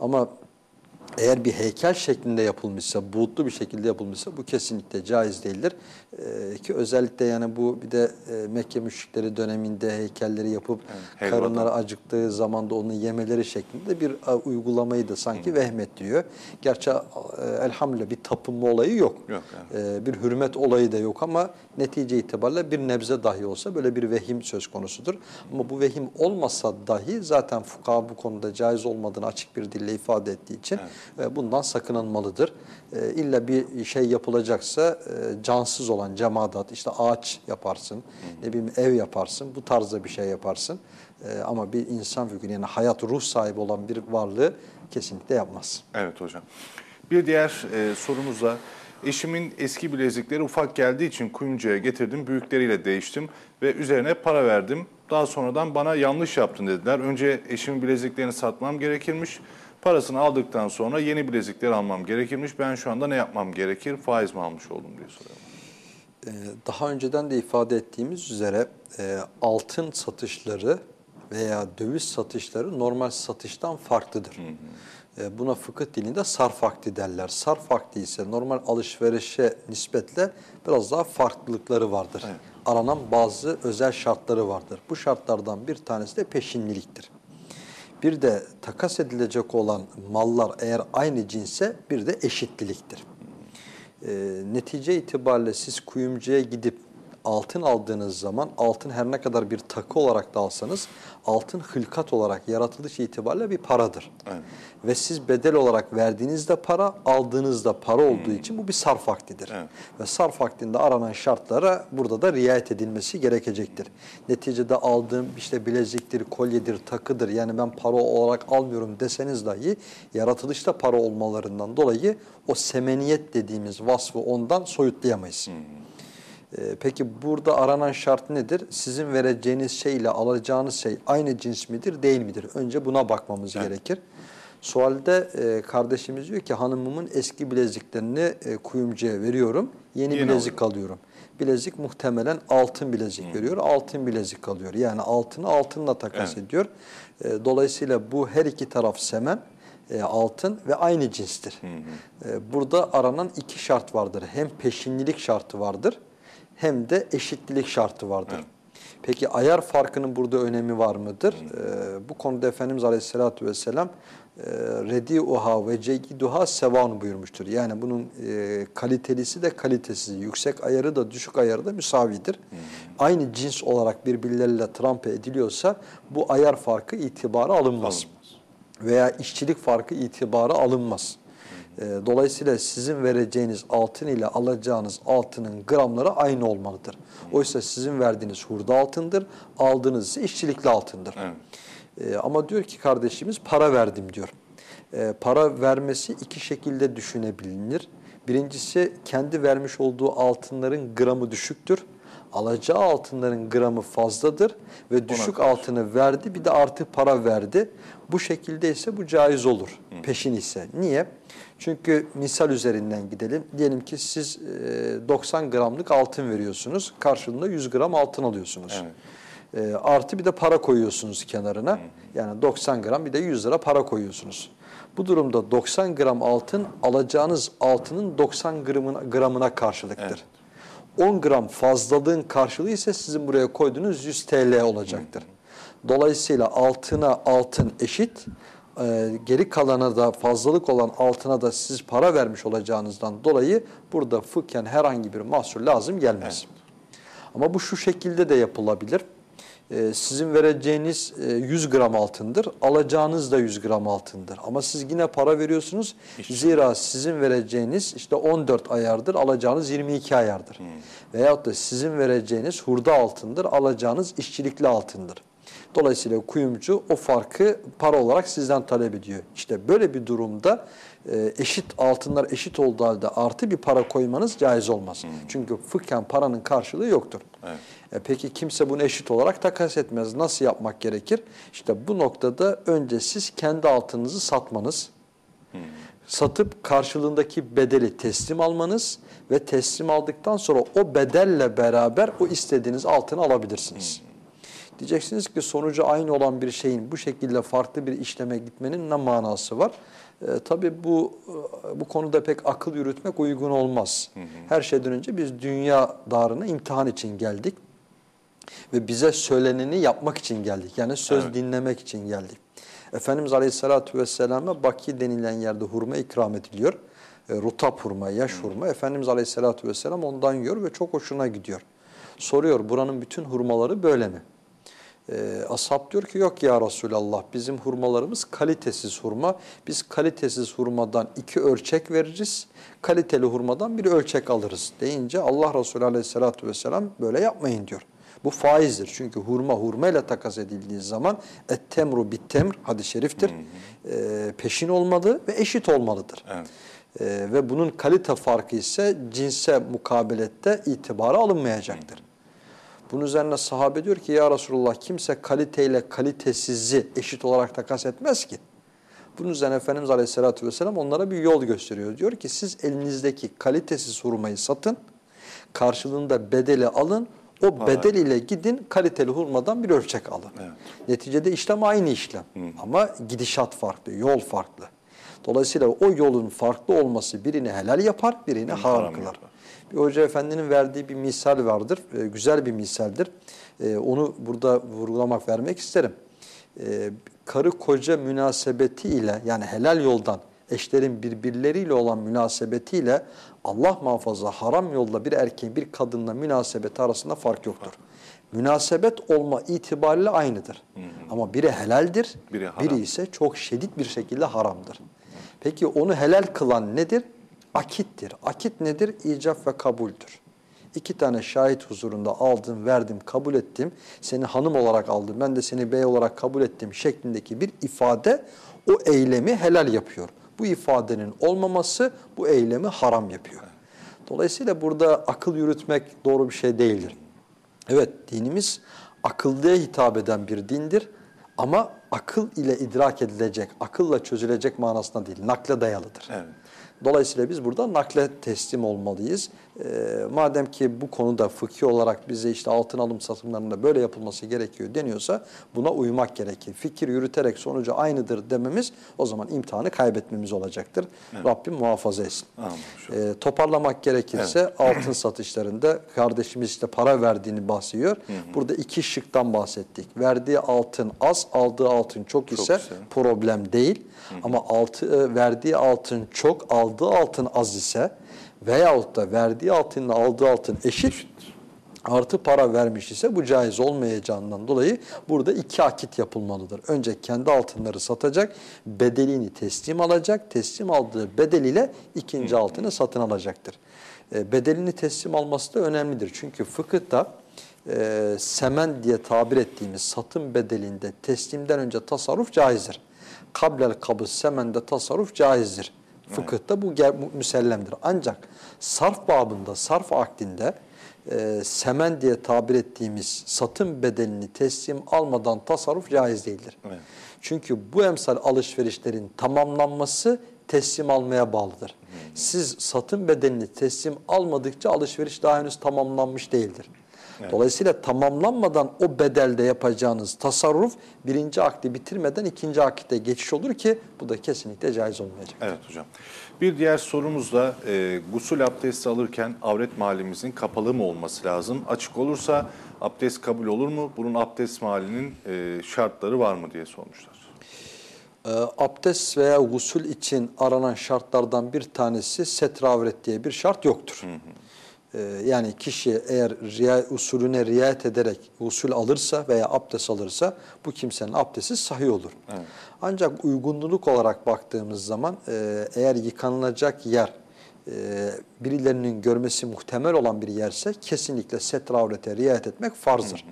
Ama eğer bir heykel şeklinde yapılmışsa, buğutlu bir şekilde yapılmışsa bu kesinlikle caiz değildir. Ee, ki özellikle yani bu bir de e, Mekke müşrikleri döneminde heykelleri yapıp helvadan. karınları acıktığı zaman da onu yemeleri şeklinde bir uygulamayı da sanki vehmettiriyor. Gerçi e, elhamdülillah bir tapınma olayı yok. Yok, E, bir hürmet olayı da yok ama netice itibariyle bir nebze dahi olsa böyle bir vehim söz konusudur. Ama bu vehim olmasa dahi zaten fukaha bu konuda caiz olmadığını açık bir dille ifade ettiği için e, bundan sakınılmalıdır. E, illa bir şey yapılacaksa e, cansız olan cemaat, işte ağaç yaparsın, ne bileyim ev yaparsın, bu tarzda bir şey yaparsın. E, ama bir insan figürü yani hayat, ruh sahibi olan bir varlığı kesinlikle yapmaz. Evet hocam. Bir diğer e, sorumuz da eşimin eski bilezikleri ufak geldiği için kuyumcuya getirdim. Büyükleriyle değiştim ve üzerine para verdim. Daha sonradan bana yanlış yaptın dediler. Önce eşimin bileziklerini satmam gerekirmiş. Parasını aldıktan sonra yeni bilezikler almam gerekirmiş. Ben şu anda ne yapmam gerekir? Faiz mi almış oldum diye soruyorum. Ee, Daha önceden de ifade ettiğimiz üzere e, altın satışları veya döviz satışları normal satıştan farklıdır. E, Buna fıkıh dilinde sarf akdi derler. Sarf akdi ise normal alışverişe nispetle biraz daha farklılıkları vardır. Aranan bazı özel şartları vardır. Bu şartlardan bir tanesi de peşinliliktir. Bir de takas edilecek olan mallar eğer aynı cinse bir de eşitliliktir. E, netice itibariyle siz kuyumcuya gidip altın aldığınız zaman altın her ne kadar bir takı olarak da alsanız altın hılkat olarak yaratılış itibariyle bir paradır. Evet. Ve siz bedel olarak verdiğinizde para, aldığınızda para olduğu için bu bir sarf akdidir. Evet. Ve sarf akdinde aranan şartlara burada da riayet edilmesi gerekecektir. Neticede aldığım işte bileziktir, kolyedir, takıdır yani ben para olarak almıyorum deseniz dahi yaratılışta para olmalarından dolayı o semeniyet dediğimiz vasfı ondan soyutlayamayız. Ee, Peki burada aranan şart nedir? Sizin vereceğiniz şey ile alacağınız şey aynı cins midir, değil midir? Önce buna bakmamız gerekir. Sualde e, kardeşimiz diyor ki hanımımın eski bileziklerini e, kuyumcuya veriyorum, yeni, Yeni bilezik alıyorum. Bilezik muhtemelen altın bilezik veriyor, altın bilezik alıyor. Yani altını altınla takas Evet. ediyor. E, dolayısıyla bu her iki taraf semen, e, altın ve aynı cinstir. E, burada aranan iki şart vardır. Hem peşinlilik şartı vardır hem de eşitlilik şartı vardır. Peki ayar farkının burada önemi var mıdır? Ee, bu konuda Efendimiz Aleyhisselatü Vesselam e, rediuha ve cegiduha sevan buyurmuştur. Yani bunun e, kalitelisi de kalitesiz, yüksek ayarı da düşük ayarı da müsavidir. Aynı cins olarak birbirleriyle trampe ediliyorsa bu ayar farkı itibara alınmaz. Veya işçilik farkı itibara alınmaz. E, Dolayısıyla sizin vereceğiniz altın ile alacağınız altının gramları aynı olmalıdır. Oysa sizin verdiğiniz hurda altındır, aldığınız ise işçilikli altındır. Evet. E, ama diyor ki kardeşimiz para verdim diyor. E, para vermesi iki şekilde düşünebilir. Birincisi kendi vermiş olduğu altınların gramı düşüktür. Alacağı altınların gramı fazladır ve düşük altını verdi bir de artı para verdi. Bu şekilde ise bu caiz olur peşin ise. Niye? Çünkü misal üzerinden gidelim. Diyelim ki siz e, 90 gramlık altın veriyorsunuz. Karşılığında 100 gram altın alıyorsunuz. Evet. E, artı bir de para koyuyorsunuz kenarına. Yani 90 gram bir de 100 lira para koyuyorsunuz. Bu durumda 90 gram altın alacağınız altının 90 gramına, gramına karşılıktır. 10 gram fazlalığın karşılığı ise sizin buraya koyduğunuz 100 TL olacaktır. Dolayısıyla altına altın eşit, e, geri kalana da fazlalık olan altına da siz para vermiş olacağınızdan dolayı burada fıkhen herhangi bir mahsur lazım gelmez. Ama bu şu şekilde de yapılabilir. Ee, sizin vereceğiniz e, 100 gram altındır, alacağınız da 100 gram altındır. Ama siz yine para veriyorsunuz. Zira sizin vereceğiniz işte 14 ayardır, alacağınız 22 ayardır. Veyahut da sizin vereceğiniz hurda altındır, alacağınız işçilikli altındır. Dolayısıyla kuyumcu o farkı para olarak sizden talep ediyor. İşte böyle bir durumda e, eşit altınlar eşit olduğu halde artı bir para koymanız caiz olmaz. Çünkü fıkhen paranın karşılığı yoktur. Evet. E peki kimse bunu eşit olarak takas etmez. Nasıl yapmak gerekir? İşte bu noktada önce siz kendi altınınızı satmanız, satıp karşılığındaki bedeli teslim almanız ve teslim aldıktan sonra o bedelle beraber o istediğiniz altını alabilirsiniz. Diyeceksiniz ki sonucu aynı olan bir şeyin bu şekilde farklı bir işleme gitmenin ne manası var? E, tabii bu e, bu konuda pek akıl yürütmek uygun olmaz. Her şeyden önce biz dünya darına imtihan için geldik ve bize söyleneni yapmak için geldik. Yani söz Evet. dinlemek için geldik. Efendimiz Aleyhisselatü Vesselam'a Baki denilen yerde hurma ikram ediliyor. E, rutap hurma, yaş hurma. Efendimiz Aleyhisselatü Vesselam ondan yiyor ve çok hoşuna gidiyor. Soruyor buranın bütün hurmaları böyle mi? E, ashab diyor ki yok ya Resulallah bizim hurmalarımız kalitesiz hurma. Biz kalitesiz hurmadan iki ölçek veririz. Kaliteli hurmadan bir ölçek alırız deyince Allah Resulü Aleyhisselatü Vesselam böyle yapmayın diyor. Bu faizdir. Çünkü hurma hurma ile takas edildiği zaman ettemru bittemr hadis-i şeriftir. E, peşin olmalı ve eşit olmalıdır. Evet. E, ve bunun kalite farkı ise cinse mukabelette itibara alınmayacaktır. Bunun üzerine sahabe diyor ki ya Resulullah kimse kaliteyle kalitesizi eşit olarak takas etmez ki. Bunun üzerine Efendimiz Aleyhisselatü Vesselam onlara bir yol gösteriyor. Diyor ki siz elinizdeki kalitesiz hurmayı satın, karşılığında bedeli alın, O bedel ile gidin kaliteli hurmadan bir ölçek alın. Evet. Neticede işlem aynı işlem ama gidişat farklı, yol farklı. Dolayısıyla o yolun farklı olması birini helal yapar, birini haram, haram kılar. yapar. Bir hoca efendinin verdiği bir misal vardır, e, güzel bir misaldir. E, onu burada vurgulamak, vermek isterim. E, karı koca münasebetiyle yani helal yoldan eşlerin birbirleriyle olan münasebetiyle Allah muhafaza haram yolda bir erkeğin bir kadınla münasebeti arasında fark yoktur. Münasebet olma itibariyle aynıdır. Ama biri helaldir, Biri haram. biri ise çok şiddet bir şekilde haramdır. Peki onu helal kılan nedir? Akittir. Akit nedir? İcap ve kabuldür. İki tane şahit huzurunda aldım, verdim, kabul ettim. Seni hanım olarak aldım, ben de seni bey olarak kabul ettim şeklindeki bir ifade o eylemi helal yapıyor. Bu ifadenin olmaması bu eylemi haram yapıyor. Dolayısıyla burada akıl yürütmek doğru bir şey değildir. Evet dinimiz akıllıya hitap eden bir dindir ama akıl ile idrak edilecek, akılla çözülecek manasında değil, nakle dayalıdır. Evet. Dolayısıyla biz burada nakle teslim olmalıyız. Ee, madem ki bu konuda fıkhi olarak bize işte altın alım satımlarında böyle yapılması gerekiyor deniyorsa buna uymak gerekir. Fikir yürüterek sonucu aynıdır dememiz o zaman imtihanı kaybetmemiz olacaktır. Rabbim muhafaza etsin. Amin. Ee, toparlamak gerekirse altın satışlarında kardeşimiz işte para verdiğini bahsediyor. Burada iki şıktan bahsettik. Verdiği altın az, aldığı altın çok ise güzel. problem değil. Ama altı, e, verdiği altın çok, aldığı altın az ise veyahut da verdiği altınla aldığı altın eşit, artı para vermiş ise bu caiz olmayacağından dolayı burada iki akit yapılmalıdır. Önce kendi altınları satacak, bedelini teslim alacak, teslim aldığı bedeliyle ikinci altını satın alacaktır. E, bedelini teslim alması da önemlidir. Çünkü fıkıhta e, semen diye tabir ettiğimiz satım bedelinde teslimden önce tasarruf caizdir. Kablel kabız semende tasarruf caizdir. Fıkıhta bu müsellemdir. Ancak sarf babında, sarf akdinde e, semen diye tabir ettiğimiz satım bedelini teslim almadan tasarruf caiz değildir. Evet. Çünkü bu emsal alışverişlerin tamamlanması teslim almaya bağlıdır. Siz satım bedelini teslim almadıkça alışveriş daha henüz tamamlanmış değildir. Dolayısıyla tamamlanmadan o bedelde yapacağınız tasarruf birinci akdi bitirmeden ikinci akite geçiş olur ki bu da kesinlikle caiz olmayacak. Evet hocam. Bir diğer sorumuz da e, gusül abdesti alırken avret mahallimizin kapalı mı olması lazım? Açık olursa abdest kabul olur mu? Bunun abdest mahallinin e, şartları var mı diye sormuşlar. Ee, abdest veya gusül için aranan şartlardan bir tanesi setre avret diye bir şart yoktur. Ee, yani kişi eğer riya, usulüne riayet ederek usul alırsa veya abdest alırsa bu kimsenin abdesti sahih olur. Ancak uygunluluk olarak baktığımız zaman e, eğer yıkanılacak yer e, birilerinin görmesi muhtemel olan bir yerse kesinlikle setre avrete riayet etmek farzdır.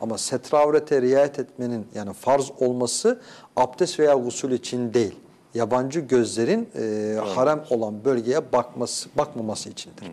Ama setre avrete riayet etmenin yani farz olması abdest veya gusül için değil. Yabancı gözlerin e, harem olan bölgeye bakması bakmaması içindir.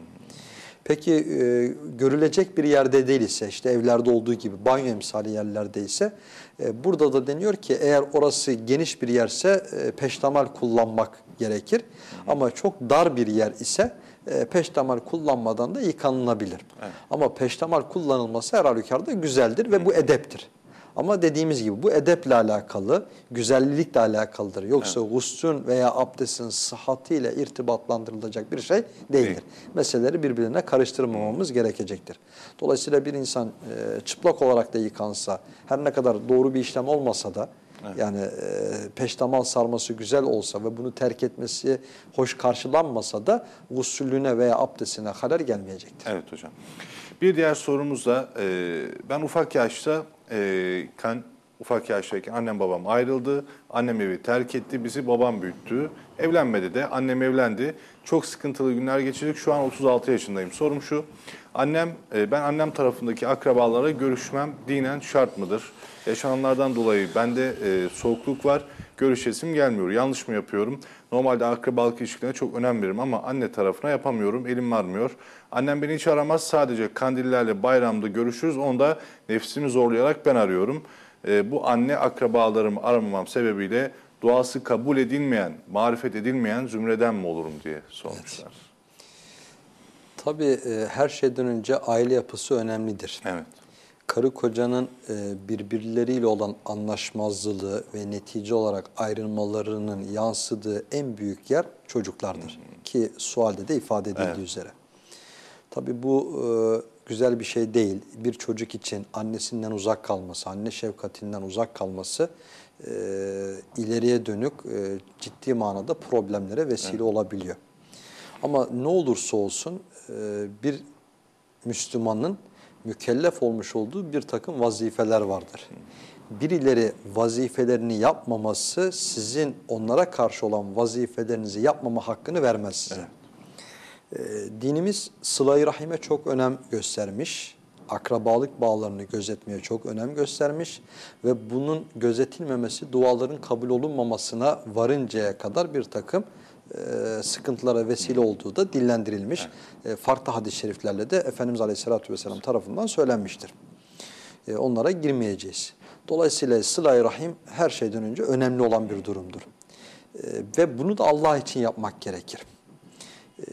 Peki e, görülecek bir yerde değil ise işte evlerde olduğu gibi banyo emsali yerlerde ise e, burada da deniyor ki eğer orası geniş bir yerse e, peştemal kullanmak gerekir. Ama çok dar bir yer ise e, peştemal kullanmadan da yıkanılabilir. Ama peştemal kullanılması her halükarda güzeldir ve bu edeptir. Ama dediğimiz gibi bu edeple alakalı, güzellikle alakalıdır. Yoksa guslün veya abdestin sıhhatiyle irtibatlandırılacak bir şey değildir. Değil. Meseleleri birbirine karıştırmamamız gerekecektir. Dolayısıyla bir insan e, çıplak olarak da yıkansa, her ne kadar doğru bir işlem olmasa da, yani e, peştemal sarması güzel olsa ve bunu terk etmesi hoş karşılanmasa da gusülüne veya abdestine halel gelmeyecektir. Evet hocam. Bir diğer sorumuz da e, ben ufak yaşta e, kan ufak yaştayken annem babam ayrıldı. Annem evi terk etti. Bizi babam büyüttü. Evlenmedi de. Annem evlendi. Çok sıkıntılı günler geçirdik. Şu an 36 yaşındayım. Sorum şu. Annem e, ben annem tarafındaki akrabalara görüşmem dinen şart mıdır? Yaşananlardan dolayı bende e, soğukluk var. Görüşesim gelmiyor. Yanlış mı yapıyorum? Normalde akrabalık ilişkilerine çok önem veririm ama anne tarafına yapamıyorum. Elim varmıyor. Annem beni hiç aramaz. Sadece kandillerle bayramda görüşürüz. Onu da nefsimi zorlayarak ben arıyorum. E, bu anne akrabalarımı aramamam sebebiyle duası kabul edilmeyen, marifet edilmeyen zümreden mi olurum diye sormuşlar. Tabii e, her şeyden önce aile yapısı önemlidir. Evet. Karı kocanın e, birbirleriyle olan anlaşmazlığı ve netice olarak ayrılmalarının yansıdığı en büyük yer çocuklardır. Ki sualde de ifade edildiği Evet. üzere. Tabii bu e, güzel bir şey değil. Bir çocuk için annesinden uzak kalması, anne şefkatinden uzak kalması e, ileriye dönük e, ciddi manada problemlere vesile olabiliyor. Ama ne olursa olsun e, bir Müslümanın mükellef olmuş olduğu bir takım vazifeler vardır. Birileri vazifelerini yapmaması sizin onlara karşı olan vazifelerinizi yapmama hakkını vermez size. Ee, dinimiz sıla-i rahime çok önem göstermiş. Akrabalık bağlarını gözetmeye çok önem göstermiş ve bunun gözetilmemesi duaların kabul olunmamasına varıncaya kadar bir takım sıkıntılara vesile olduğu da dillendirilmiş. E, farklı hadis-i şeriflerle de Efendimiz Aleyhisselatü Vesselam tarafından söylenmiştir. E, onlara girmeyeceğiz. Dolayısıyla sıla-i rahim her şeyden önce önemli olan bir durumdur. E, ve bunu da Allah için yapmak gerekir.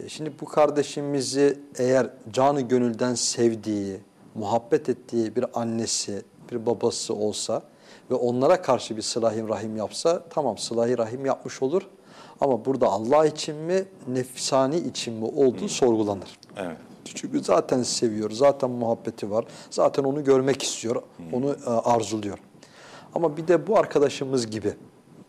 Şimdi bu kardeşimizi eğer canı gönülden sevdiği, muhabbet ettiği bir annesi, bir babası olsa ve onlara karşı bir sılah rahim yapsa tamam sılah rahim yapmış olur. Ama burada Allah için mi, nefsani için mi olduğu sorgulanır. Evet. Çünkü zaten seviyor, zaten muhabbeti var, zaten onu görmek istiyor, onu e, arzuluyor. Ama bir de bu arkadaşımız gibi,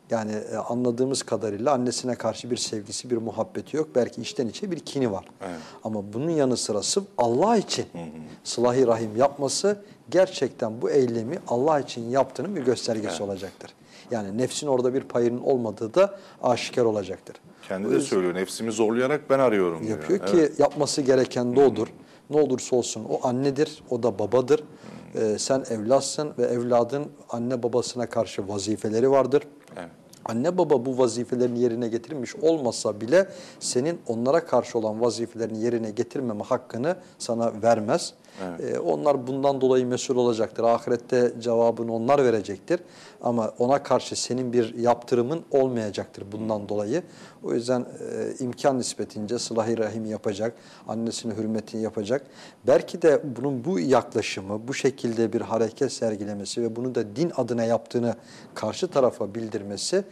yani e, anladığımız kadarıyla annesine karşı bir sevgisi, bir muhabbeti yok. Belki içten içe bir kini var. Evet. Ama bunun yanı sıra sırf Allah için sılah rahim yapması gerçekten bu eylemi Allah için yaptığının bir göstergesi olacaktır. Yani nefsin orada bir payının olmadığı da aşikar olacaktır. Kendi O de söylüyor. Nefsimi zorlayarak ben arıyorum diyor. yapıyor Evet. ki yapması gereken de odur. Ne olursa olsun o annedir, o da babadır. Ee, sen evlatsın ve evladın anne babasına karşı vazifeleri vardır. Evet. Anne baba bu vazifelerini yerine getirmiş olmasa bile senin onlara karşı olan vazifelerini yerine getirmeme hakkını sana vermez. Evet. Ee, onlar bundan dolayı mesul olacaktır. Ahirette cevabını onlar verecektir. Ama ona karşı senin bir yaptırımın olmayacaktır bundan dolayı. O yüzden e, imkan nispetince sılah-ı rahimi yapacak, annesinin hürmetini yapacak. Belki de bunun bu yaklaşımı, bu şekilde bir hareket sergilemesi ve bunu da din adına yaptığını karşı tarafa bildirmesi,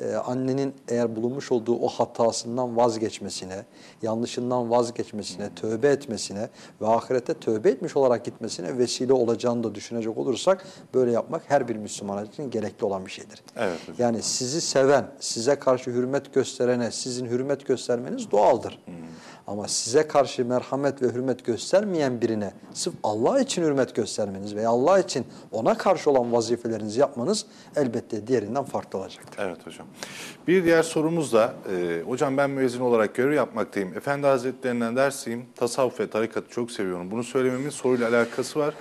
e, annenin eğer bulunmuş olduğu o hatasından vazgeçmesine, yanlışından vazgeçmesine, tövbe etmesine ve ahirete tövbe etmiş olarak gitmesine vesile olacağını da düşünecek olursak böyle yapmak her bir Müslüman için gerekli olan bir şeydir. Evet hocam. Yani sizi seven, size karşı hürmet gösterene sizin hürmet göstermeniz doğaldır. Ama size karşı merhamet ve hürmet göstermeyen birine sırf Allah için hürmet göstermeniz veya Allah için ona karşı olan vazifelerinizi yapmanız elbette diğerinden farklı olacaktır. Evet hocam. Bir diğer sorumuz da, e, hocam ben müezzin olarak görev yapmaktayım. Efendi Hazretlerinden dersiyim. Tasavvuf ve tarikatı çok seviyorum. Bunu söylememin soruyla alakası var.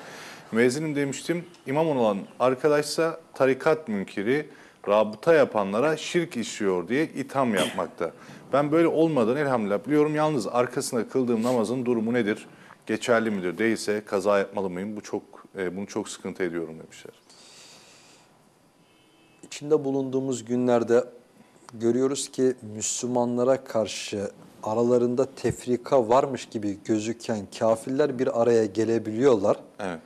Müezzinim demiştim. İmam olan arkadaşsa tarikat münkiri, rabıta yapanlara şirk işliyor diye itham yapmakta. Ben böyle olmadan elhamdülillah biliyorum. Yalnız arkasında kıldığım namazın durumu nedir? Geçerli midir? Değilse kaza yapmalı mıyım? Bu çok e, bunu çok sıkıntı ediyorum demişler. İçinde bulunduğumuz günlerde görüyoruz ki Müslümanlara karşı aralarında tefrika varmış gibi gözüken kafirler bir araya gelebiliyorlar. Evet.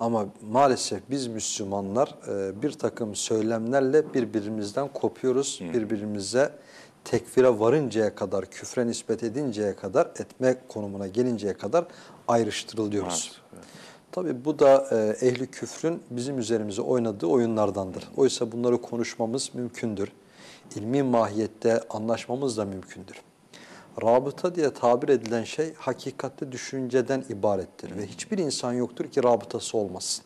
Ama maalesef biz Müslümanlar e, bir takım söylemlerle birbirimizden kopuyoruz. Birbirimize tekfire varıncaya kadar, küfre nispet edinceye kadar, etme konumuna gelinceye kadar ayrıştırılıyoruz. Maalesef, evet. Tabii bu da e, ehli küfrün bizim üzerimize oynadığı oyunlardandır. Oysa bunları konuşmamız mümkündür. İlmi mahiyette anlaşmamız da mümkündür. Rabıta diye tabir edilen şey hakikatte düşünceden ibarettir ve hiçbir insan yoktur ki rabıtası olmasın.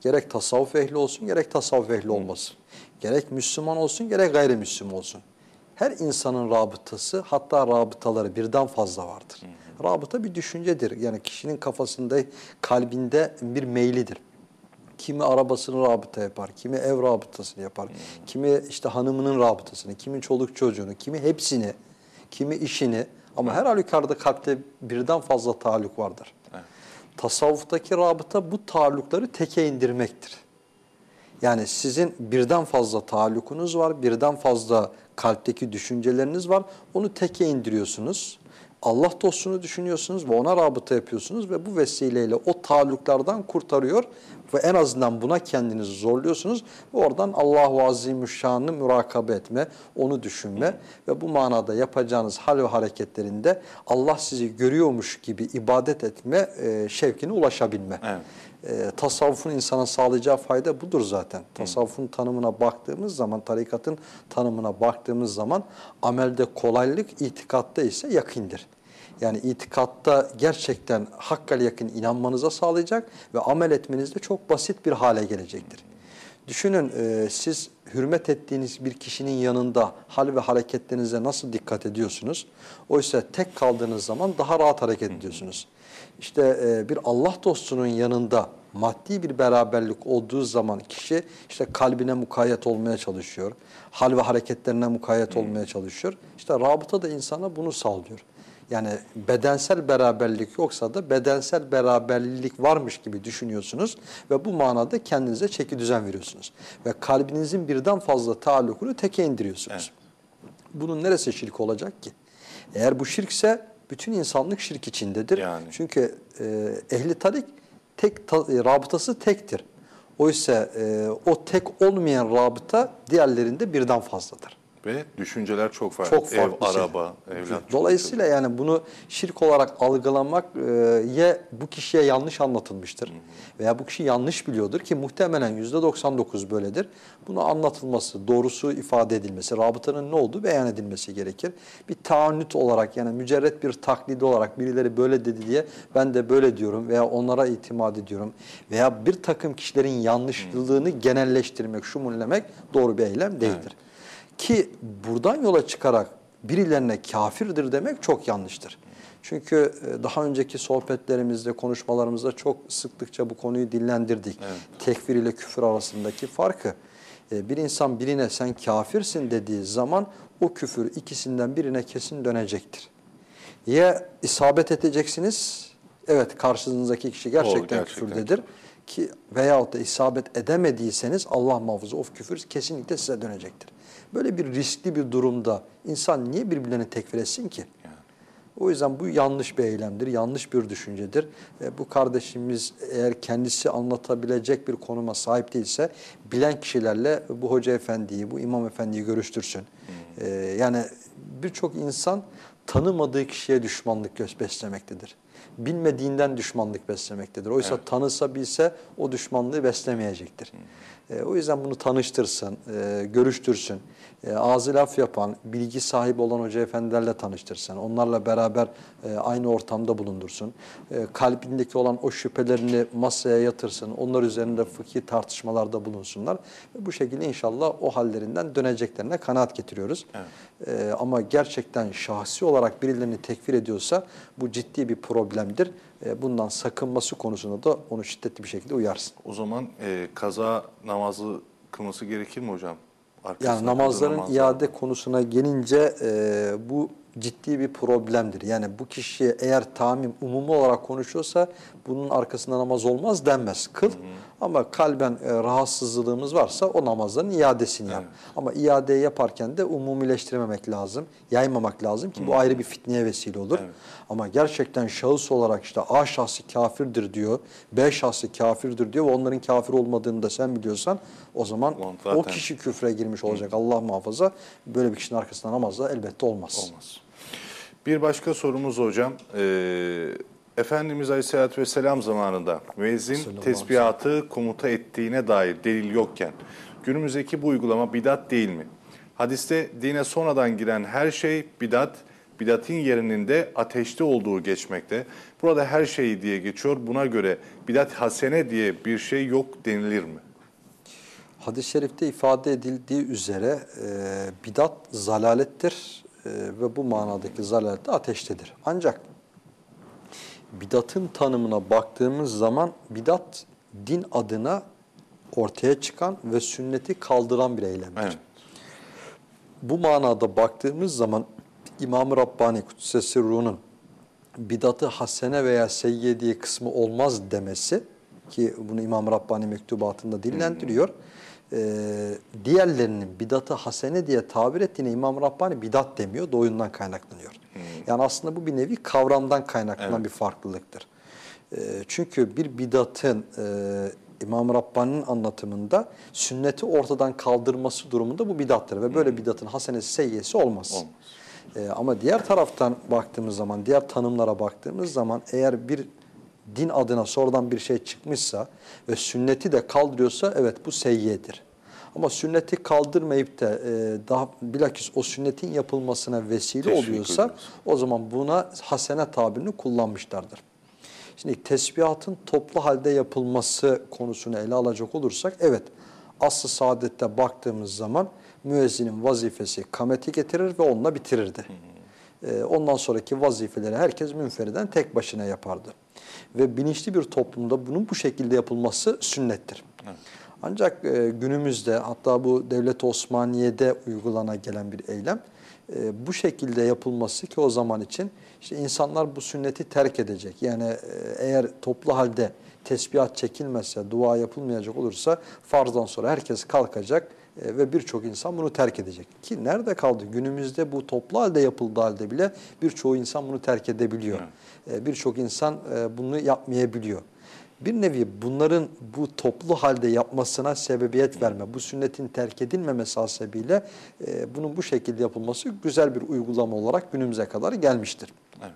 Gerek tasavvuf ehli olsun, gerek tasavvuf ehli olmasın. Gerek Müslüman olsun, gerek gayrimüslim olsun. Her insanın rabıtası, hatta rabıtaları birden fazla vardır. Rabıta bir düşüncedir. Yani kişinin kafasında, kalbinde bir meylidir. Kimi arabasını rabıta yapar, kimi ev rabıtasını yapar, kimi işte hanımının rabıtasını, kimi çoluk çocuğunu, kimi hepsini, kimi işini ama her halükarda kalpte birden fazla taalluk vardır. Tasavvuftaki rabıta bu taallukları teke indirmektir. Yani sizin birden fazla taallukunuz var, birden fazla kalpteki düşünceleriniz var. Onu teke indiriyorsunuz Allah dostunu düşünüyorsunuz ve ona rabıta yapıyorsunuz ve bu vesileyle o taalluklardan kurtarıyor ve en azından buna kendinizi zorluyorsunuz ve oradan Allahu Azimüşşan'ı mürakabe etme, onu düşünme ve bu manada yapacağınız hal ve hareketlerinde Allah sizi görüyormuş gibi ibadet etme e, şevkine ulaşabilme. Evet. E, tasavvufun insana sağlayacağı fayda budur zaten. Tasavvufun tanımına baktığımız zaman, tarikatın tanımına baktığımız zaman amelde kolaylık, itikatta ise yakindir. Yani itikatta gerçekten hakkal yakın inanmanıza sağlayacak ve amel etmenizde çok basit bir hale gelecektir. Düşünün e, siz hürmet ettiğiniz bir kişinin yanında hal ve hareketlerinize nasıl dikkat ediyorsunuz? Oysa tek kaldığınız zaman daha rahat hareket ediyorsunuz. İşte e, bir Allah dostunun yanında maddi bir beraberlik olduğu zaman kişi işte kalbine mukayyet olmaya çalışıyor. Hal ve hareketlerine mukayyet olmaya çalışıyor. İşte rabıta da insana bunu sağlıyor. Yani bedensel beraberlik yoksa da bedensel beraberlik varmış gibi düşünüyorsunuz ve bu manada kendinize çeki düzen veriyorsunuz. Ve kalbinizin birden fazla taallukunu teke indiriyorsunuz. Bunun neresi şirk olacak ki? Eğer bu şirkse bütün insanlık şirk içindedir. Yani. Çünkü e, ehli tarik tek ta, e, rabıtası tektir. Oysa e, o tek olmayan rabıta diğerlerinde birden fazladır. Ve düşünceler çok farklı. Çok farklı Ev, şey. araba, evlat. Dolayısıyla yani bunu şirk olarak algılamak e, ya bu kişiye yanlış anlatılmıştır veya bu kişi yanlış biliyordur ki muhtemelen %99 böyledir. Bunu anlatılması, doğrusu ifade edilmesi, rabıtanın ne olduğu beyan edilmesi gerekir. Bir taannüt olarak yani mücerret bir taklidi olarak birileri böyle dedi diye ben de böyle diyorum veya onlara itimat ediyorum veya bir takım kişilerin yanlışlılığını genelleştirmek, şumullemek doğru bir eylem değildir. Ki buradan yola çıkarak birilerine kafirdir demek çok yanlıştır. Çünkü e, daha önceki sohbetlerimizde, konuşmalarımızda çok sıklıkça bu konuyu dillendirdik. Tekfir ile küfür arasındaki farkı. E, Bir insan birine sen kafirsin dediği zaman o küfür ikisinden birine kesin dönecektir. Ya isabet edeceksiniz, evet karşınızdaki kişi gerçekten, gerçekten küfürdedir ki veyahut da isabet edemediyseniz Allah muhafaza o küfür kesinlikle size dönecektir. Böyle bir riskli bir durumda insan niye birbirlerini tekfir etsin ki? O yüzden bu yanlış bir eylemdir, yanlış bir düşüncedir. E, bu kardeşimiz eğer kendisi anlatabilecek bir konuma sahip değilse bilen kişilerle bu hoca efendiyi, bu imam efendiyi görüştürsün. E, yani birçok insan tanımadığı kişiye düşmanlık beslemektedir. Bilmediğinden düşmanlık beslemektedir. Oysa tanısa bilse o düşmanlığı beslemeyecektir. E, o yüzden bunu tanıştırsın, e, görüştürsün. E, ağzı laf yapan, bilgi sahibi olan hoca efendilerle tanıştırsın. Onlarla beraber e, aynı ortamda bulundursun. E, kalbindeki olan o şüphelerini masaya yatırsın. Onlar üzerinde fıkhi tartışmalarda bulunsunlar. Bu şekilde inşallah o hallerinden döneceklerine kanaat getiriyoruz. E, ama gerçekten şahsi olarak birilerini tekfir ediyorsa bu ciddi bir problemdir. E, bundan sakınması konusunda da onu şiddetli bir şekilde uyarsın. O zaman e, kaza namazı kılması gerekir mi hocam? Arkasına Yani namazların namazlar- iade konusuna gelince e, bu ciddi bir problemdir. Yani bu kişi eğer tamim umumi olarak konuşuyorsa bunun arkasında namaz olmaz denmez. Kıl ama kalben e, rahatsızlığımız varsa o namazların iadesini yap. Ama iadeyi yaparken de umumileştirmemek lazım, yaymamak lazım ki bu ayrı bir fitneye vesile olur. Ama gerçekten şahıs olarak işte A şahsı kafirdir diyor, B şahsı kafirdir diyor ve onların kafir olmadığını da sen biliyorsan o zaman o kişi küfre girmiş olacak Allah muhafaza. Böyle bir kişinin arkasında namaz da elbette olmaz. Olmaz. Bir başka sorumuz hocam. Ee, Efendimiz Aleyhisselatü Vesselam zamanında müezzin tesbihatı komuta ettiğine dair delil yokken günümüzdeki bu uygulama bidat değil mi? Hadiste dine sonradan giren her şey bidat, bidatin yerinin de ateşte olduğu geçmekte. Burada her şey diye geçiyor. Buna göre bidat hasene diye bir şey yok denilir mi? Hadis-i şerifte ifade edildiği üzere e, bidat zalalettir e, ve bu manadaki zalalet de ateştedir. Ancak bidatın tanımına baktığımız zaman bidat din adına ortaya çıkan ve sünneti kaldıran bir eylemdir. Evet. Bu manada baktığımız zaman İmam-ı Rabbani Kudsesi Ruh'un bidatı hasene veya seyyiye diye kısmı olmaz demesi ki bunu İmam-ı Rabbani mektubatında dillendiriyor. Ee, diğerlerinin bidatı hasene diye tabir ettiğine İmam-ı Rabbani bidat demiyor, doğuyundan kaynaklanıyor. Yani aslında bu bir nevi kavramdan kaynaklanan Evet. bir farklılıktır. E, çünkü bir bidatın e, İmam Rabbani'nin anlatımında sünneti ortadan kaldırması durumunda bu bidattır. Ve böyle bidatın hasenesi seyyesi olmaz. Olmaz. E, ama diğer taraftan baktığımız zaman, diğer tanımlara baktığımız zaman eğer bir din adına sonradan bir şey çıkmışsa ve sünneti de kaldırıyorsa evet bu seyyiyedir. Ama sünneti kaldırmayıp da e, daha bilakis o sünnetin yapılmasına vesile Teşvik oluyorsa ediyoruz. o zaman buna hasene tabirini kullanmışlardır. Şimdi tesbihatın toplu halde yapılması konusunu ele alacak olursak evet aslı saadette baktığımız zaman müezzinin vazifesi kameti getirir ve onunla bitirirdi. Ee, ondan sonraki vazifeleri herkes münferiden tek başına yapardı. Ve bilinçli bir toplumda bunun bu şekilde yapılması sünnettir. Ancak e, günümüzde hatta bu Devlet Osmaniye'de uygulana gelen bir eylem e, bu şekilde yapılması ki o zaman için işte insanlar bu sünneti terk edecek. Yani e, eğer toplu halde tesbihat çekilmezse, dua yapılmayacak olursa farzdan sonra herkes kalkacak e, ve birçok insan bunu terk edecek. Ki nerede kaldı? Günümüzde bu toplu halde yapıldığı halde bile birçoğu insan bunu terk edebiliyor. E, birçok insan e, bunu yapmayabiliyor. Bir nevi bunların bu toplu halde yapmasına sebebiyet verme, bu sünnetin terk edilmemesi hasebiyle e, bunun bu şekilde yapılması güzel bir uygulama olarak günümüze kadar gelmiştir. Evet.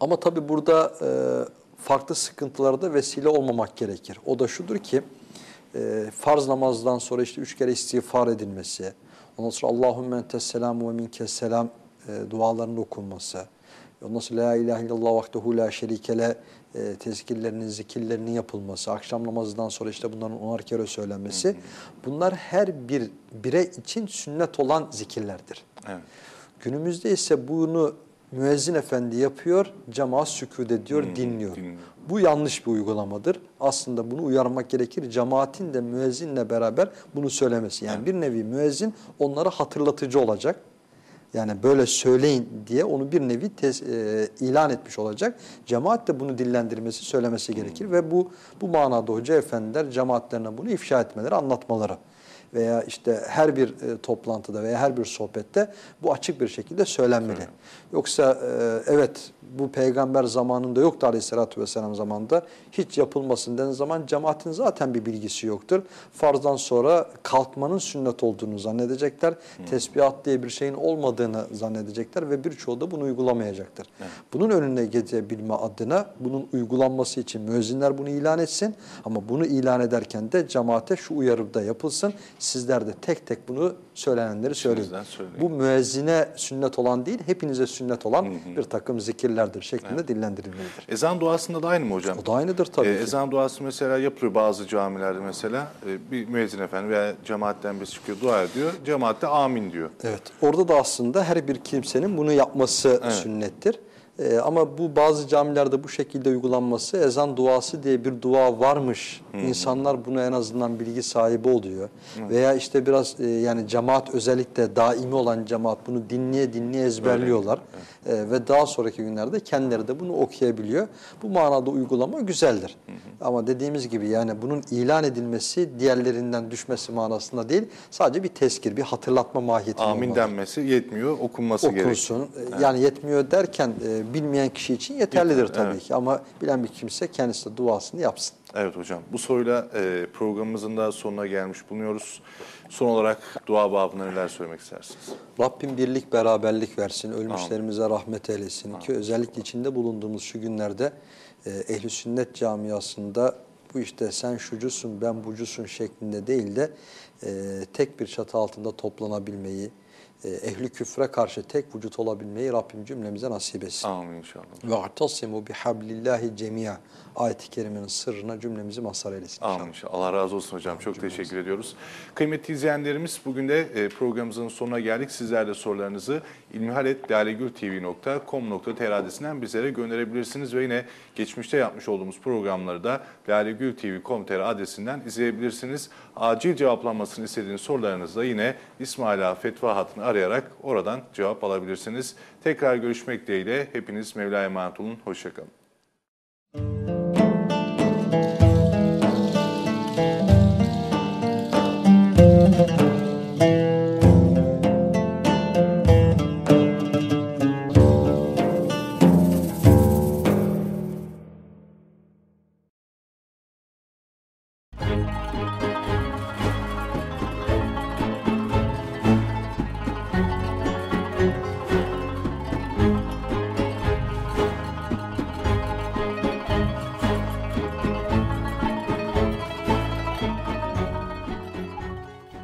Ama tabi burada e, farklı sıkıntılara da vesile olmamak gerekir. O da şudur ki e, farz namazdan sonra işte üç kere istiğfar edilmesi, ondan sonra Allahümme entes selamu ve minkes selam e, dualarının okunması, sonra la ilahe illallah vahdehu la şerikele e, tezkirlerinin, zikirlerinin yapılması, akşam namazından sonra işte bunların onar kere söylenmesi, bunlar her bir birey için sünnet olan zikirlerdir. Evet. Günümüzde ise bunu müezzin efendi yapıyor, cemaat sükût ediyor, Hmm, dinliyor. dinliyor. Bu yanlış bir uygulamadır. Aslında bunu uyarmak gerekir. Cemaatin de müezzinle beraber bunu söylemesi. Yani bir nevi müezzin onlara hatırlatıcı olacak. Yani böyle söyleyin diye onu bir nevi tez, e, ilan etmiş olacak. Cemaat de bunu dillendirmesi, söylemesi gerekir. Ve bu bu manada hoca efendiler cemaatlerine bunu ifşa etmeleri, anlatmaları veya işte her bir e, toplantıda veya her bir sohbette bu açık bir şekilde söylenmeli. Yoksa e, evet bu peygamber zamanında yoktu aleyhissalatü vesselam zamanında hiç yapılmasın denen zaman cemaatin zaten bir bilgisi yoktur. Farzdan sonra kalkmanın sünnet olduğunu zannedecekler. Tesbihat diye bir şeyin olmadığını zannedecekler ve birçoğu da bunu uygulamayacaktır. Bunun önüne geçebilme adına bunun uygulanması için müezzinler bunu ilan etsin ama bunu ilan ederken de cemaate şu uyarıda yapılsın. Sizler de tek tek bunu söylenenleri söyleyin. Bu müezzine sünnet olan değil, hepinize sünnet olan bir takım zikirlerdir şeklinde dillendirilmelidir. Ezan duasında da aynı mı hocam? O da aynıdır tabii Ee, ki. ezan duası mesela yapılıyor bazı camilerde mesela. Ee, bir müezzin efendi veya cemaatten birisi çıkıyor dua ediyor. Cemaat de amin diyor. Evet. Orada da aslında her bir kimsenin bunu yapması sünnettir. Ee, ama bu bazı camilerde bu şekilde uygulanması ezan duası diye bir dua varmış. İnsanlar buna en azından bilgi sahibi oluyor. Veya işte biraz e, yani cemaat özellikle daimi olan cemaat bunu dinleye dinleye ezberliyorlar. Ee, ve daha sonraki günlerde kendileri de bunu okuyabiliyor. Bu manada uygulama güzeldir. Ama dediğimiz gibi yani bunun ilan edilmesi diğerlerinden düşmesi manasında değil. Sadece bir tezkir, bir hatırlatma mahiyetinde Amin olmalı denmesi yetmiyor, okunması gerekiyor. okunsun. Ee, Yani yetmiyor derken e, bilmeyen kişi için yeterlidir Yeter, tabii evet. ki ama bilen bir kimse kendisi de duasını yapsın. Evet hocam. Bu soruyla e, programımızın da sonuna gelmiş bulunuyoruz. Son olarak dua babında neler söylemek istersiniz? Rabbim birlik beraberlik versin, ölmüşlerimize rahmet eylesin ki özellikle içinde bulunduğumuz şu günlerde e, ehli sünnet camiasında bu işte sen şucusun ben bucusun şeklinde değil de e, tek bir çatı altında toplanabilmeyi, ehli küfre karşı tek vücut olabilmeyi Rabbim cümlemize nasip etsin. Amin inşallah. Ve atasimu bihablillahi cemia ayet-i kerimenin sırrına cümlemizi mazhar eylesin. inşallah. Amin inşallah. Allah razı olsun hocam. Çok teşekkür ediyoruz. Kıymetli izleyenlerimiz bugün de e, programımızın sonuna geldik. Sizler de sorularınızı ilmihaletlalegültv.com.tr adresinden bizlere gönderebilirsiniz ve yine geçmişte yapmış olduğumuz programları da lalegültv.com.tr adresinden izleyebilirsiniz. Acil cevaplanmasını istediğiniz sorularınızı da yine İsmaila Fetva hattını arayarak oradan cevap alabilirsiniz. Tekrar görüşmek dileğiyle hepiniz Mevla'ya emanet olun. Hoşçakalın.